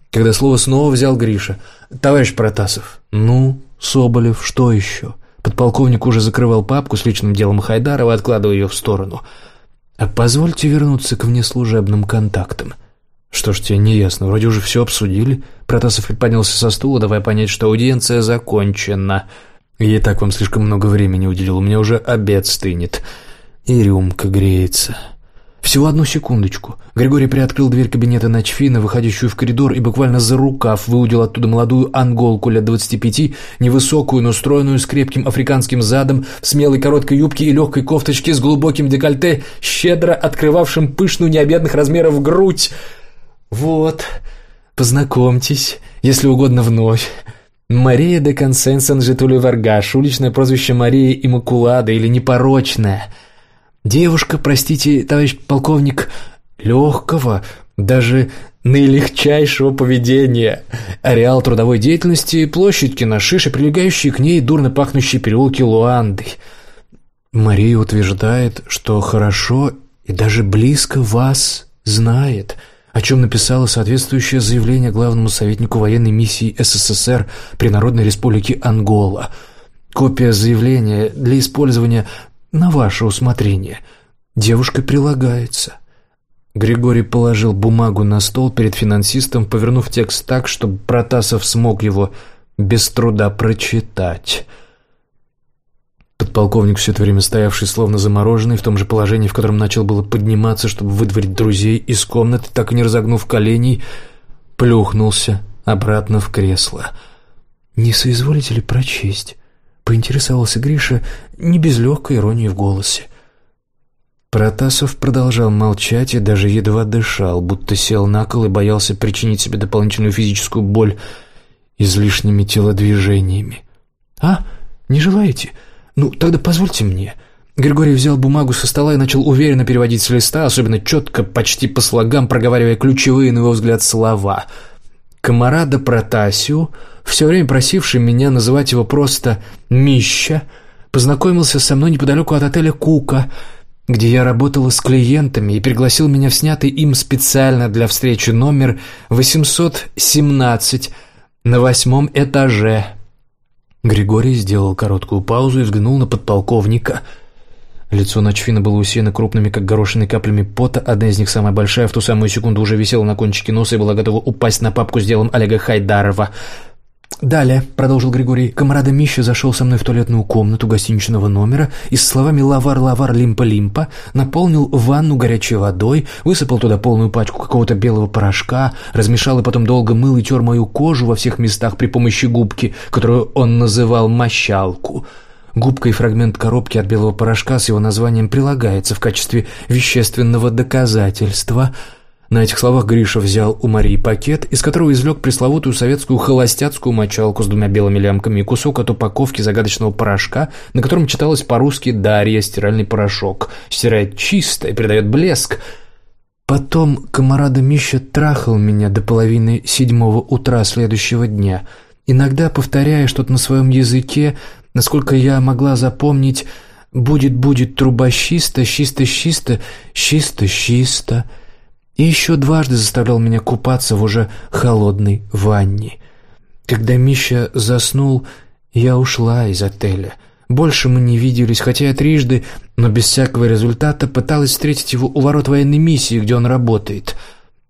Когда слово снова взял Гриша. «Товарищ Протасов». «Ну, Соболев, что еще?» Подполковник уже закрывал папку с личным делом Хайдарова, откладывая ее в сторону. «А позвольте вернуться к внеслужебным контактам». «Что ж тебе не ясно? Вроде уже все обсудили». Протасов приподнялся со стула, давая понять, что аудиенция закончена. «Я так вам слишком много времени уделил, у меня уже обед стынет. И рюмка греется». Всего одну секундочку. Григорий приоткрыл дверь кабинета Ночфина, выходящую в коридор, и буквально за рукав выудил оттуда молодую анголку лет двадцати пяти, невысокую, но стройную, с крепким африканским задом, в смелой короткой юбке и легкой кофточке с глубоким декольте, щедро открывавшим пышную необъятных размеров грудь. «Вот, познакомьтесь, если угодно вновь». Мария де Консенсен Жетулю Варгаш, уличное прозвище Мария Иммакулада или Непорочная – Девушка, простите, товарищ полковник, легкого, даже наилегчайшего поведения. Ареал трудовой деятельности, площадь киношиши, прилегающие к ней дурно пахнущие переулки Луанды. Мария утверждает, что хорошо и даже близко вас знает, о чем написала соответствующее заявление главному советнику военной миссии СССР при Народной Республике Ангола. Копия заявления для использования на ваше усмотрение. Девушка прилагается». Григорий положил бумагу на стол перед финансистом, повернув текст так, чтобы Протасов смог его без труда прочитать. Подполковник, все это время стоявший словно замороженный, в том же положении, в котором начал было подниматься, чтобы выдворить друзей из комнаты, так и не разогнув коленей, плюхнулся обратно в кресло. «Не соизволите ли прочесть?» поинтересовался Гриша не без легкой иронии в голосе. Протасов продолжал молчать и даже едва дышал, будто сел на кол и боялся причинить себе дополнительную физическую боль излишними телодвижениями. «А, не желаете? Ну, тогда позвольте мне». Григорий взял бумагу со стола и начал уверенно переводить с листа, особенно четко, почти по слогам, проговаривая ключевые, на его взгляд, слова – Комарада Протасио, все время просивший меня называть его просто «Мища», познакомился со мной неподалеку от отеля «Кука», где я работала с клиентами и пригласил меня в снятый им специально для встречи номер 817 на восьмом этаже. Григорий сделал короткую паузу и взглянул на подполковника – Лицо Ночфина было усеяно крупными, как горошины, каплями пота. Одна из них, самая большая, в ту самую секунду уже висела на кончике носа и была готова упасть на папку с делом Олега Хайдарова. «Далее», — продолжил Григорий, — «комрада Мища зашел со мной в туалетную комнату гостиничного номера и с словами «лавар-лавар, лимпа-лимпа» наполнил ванну горячей водой, высыпал туда полную пачку какого-то белого порошка, размешал и потом долго мыл и тер мою кожу во всех местах при помощи губки, которую он называл «мощалку». Губка и фрагмент коробки от белого порошка с его названием прилагается в качестве вещественного доказательства. На этих словах Гриша взял у Марии пакет, из которого извлек пресловутую советскую холостяцкую мочалку с двумя белыми лямками и кусок от упаковки загадочного порошка, на котором читалось по-русски «Дарья, стиральный порошок». Стирает чисто и придает блеск. Потом комарада Мища трахал меня до половины седьмого утра следующего дня, иногда повторяя что-то на своем языке, Насколько я могла запомнить, будет-будет труба чисто, чисто, чисто, чисто, чисто. И еще дважды заставлял меня купаться в уже холодной ванне. Когда Миша заснул, я ушла из отеля. Больше мы не виделись, хотя я трижды, но без всякого результата, пыталась встретить его у ворот военной миссии, где он работает.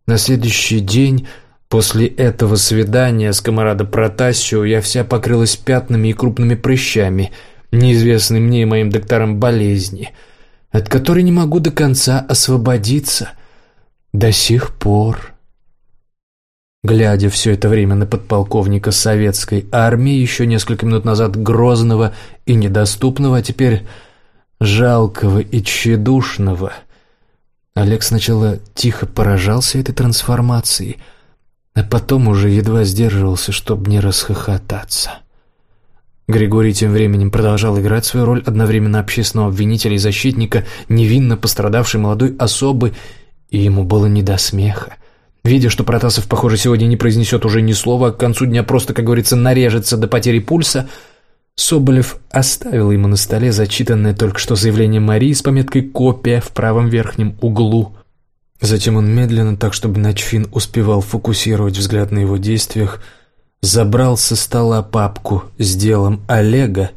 На следующий день После этого свидания с комарадо Протасио я вся покрылась пятнами и крупными прыщами, неизвестной мне и моим докторам болезни, от которой не могу до конца освободиться до сих пор. Глядя все это время на подполковника советской армии, еще несколько минут назад грозного и недоступного, а теперь жалкого и тщедушного, Олег сначала тихо поражался этой трансформацией – а потом уже едва сдерживался, чтобы не расхохотаться. Григорий тем временем продолжал играть свою роль одновременно общественного обвинителя и защитника невинно пострадавшей молодой особы, и ему было не до смеха. Видя, что Протасов, похоже, сегодня не произнесет уже ни слова, а к концу дня просто, как говорится, нарежется до потери пульса, Соболев оставил ему на столе зачитанное только что заявление Марии с пометкой «Копия» в правом верхнем углу. Затем он медленно, так чтобы Начфин успевал фокусировать взгляд на его действиях, забрал со стола папку с делом Олега,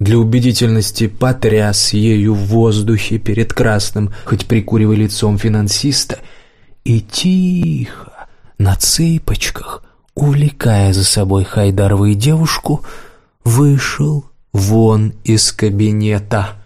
для убедительности потряс ею в воздухе перед красным, хоть прикуривая лицом финансиста, и тихо, на цыпочках, увлекая за собой Хайдарову девушку, вышел вон из кабинета.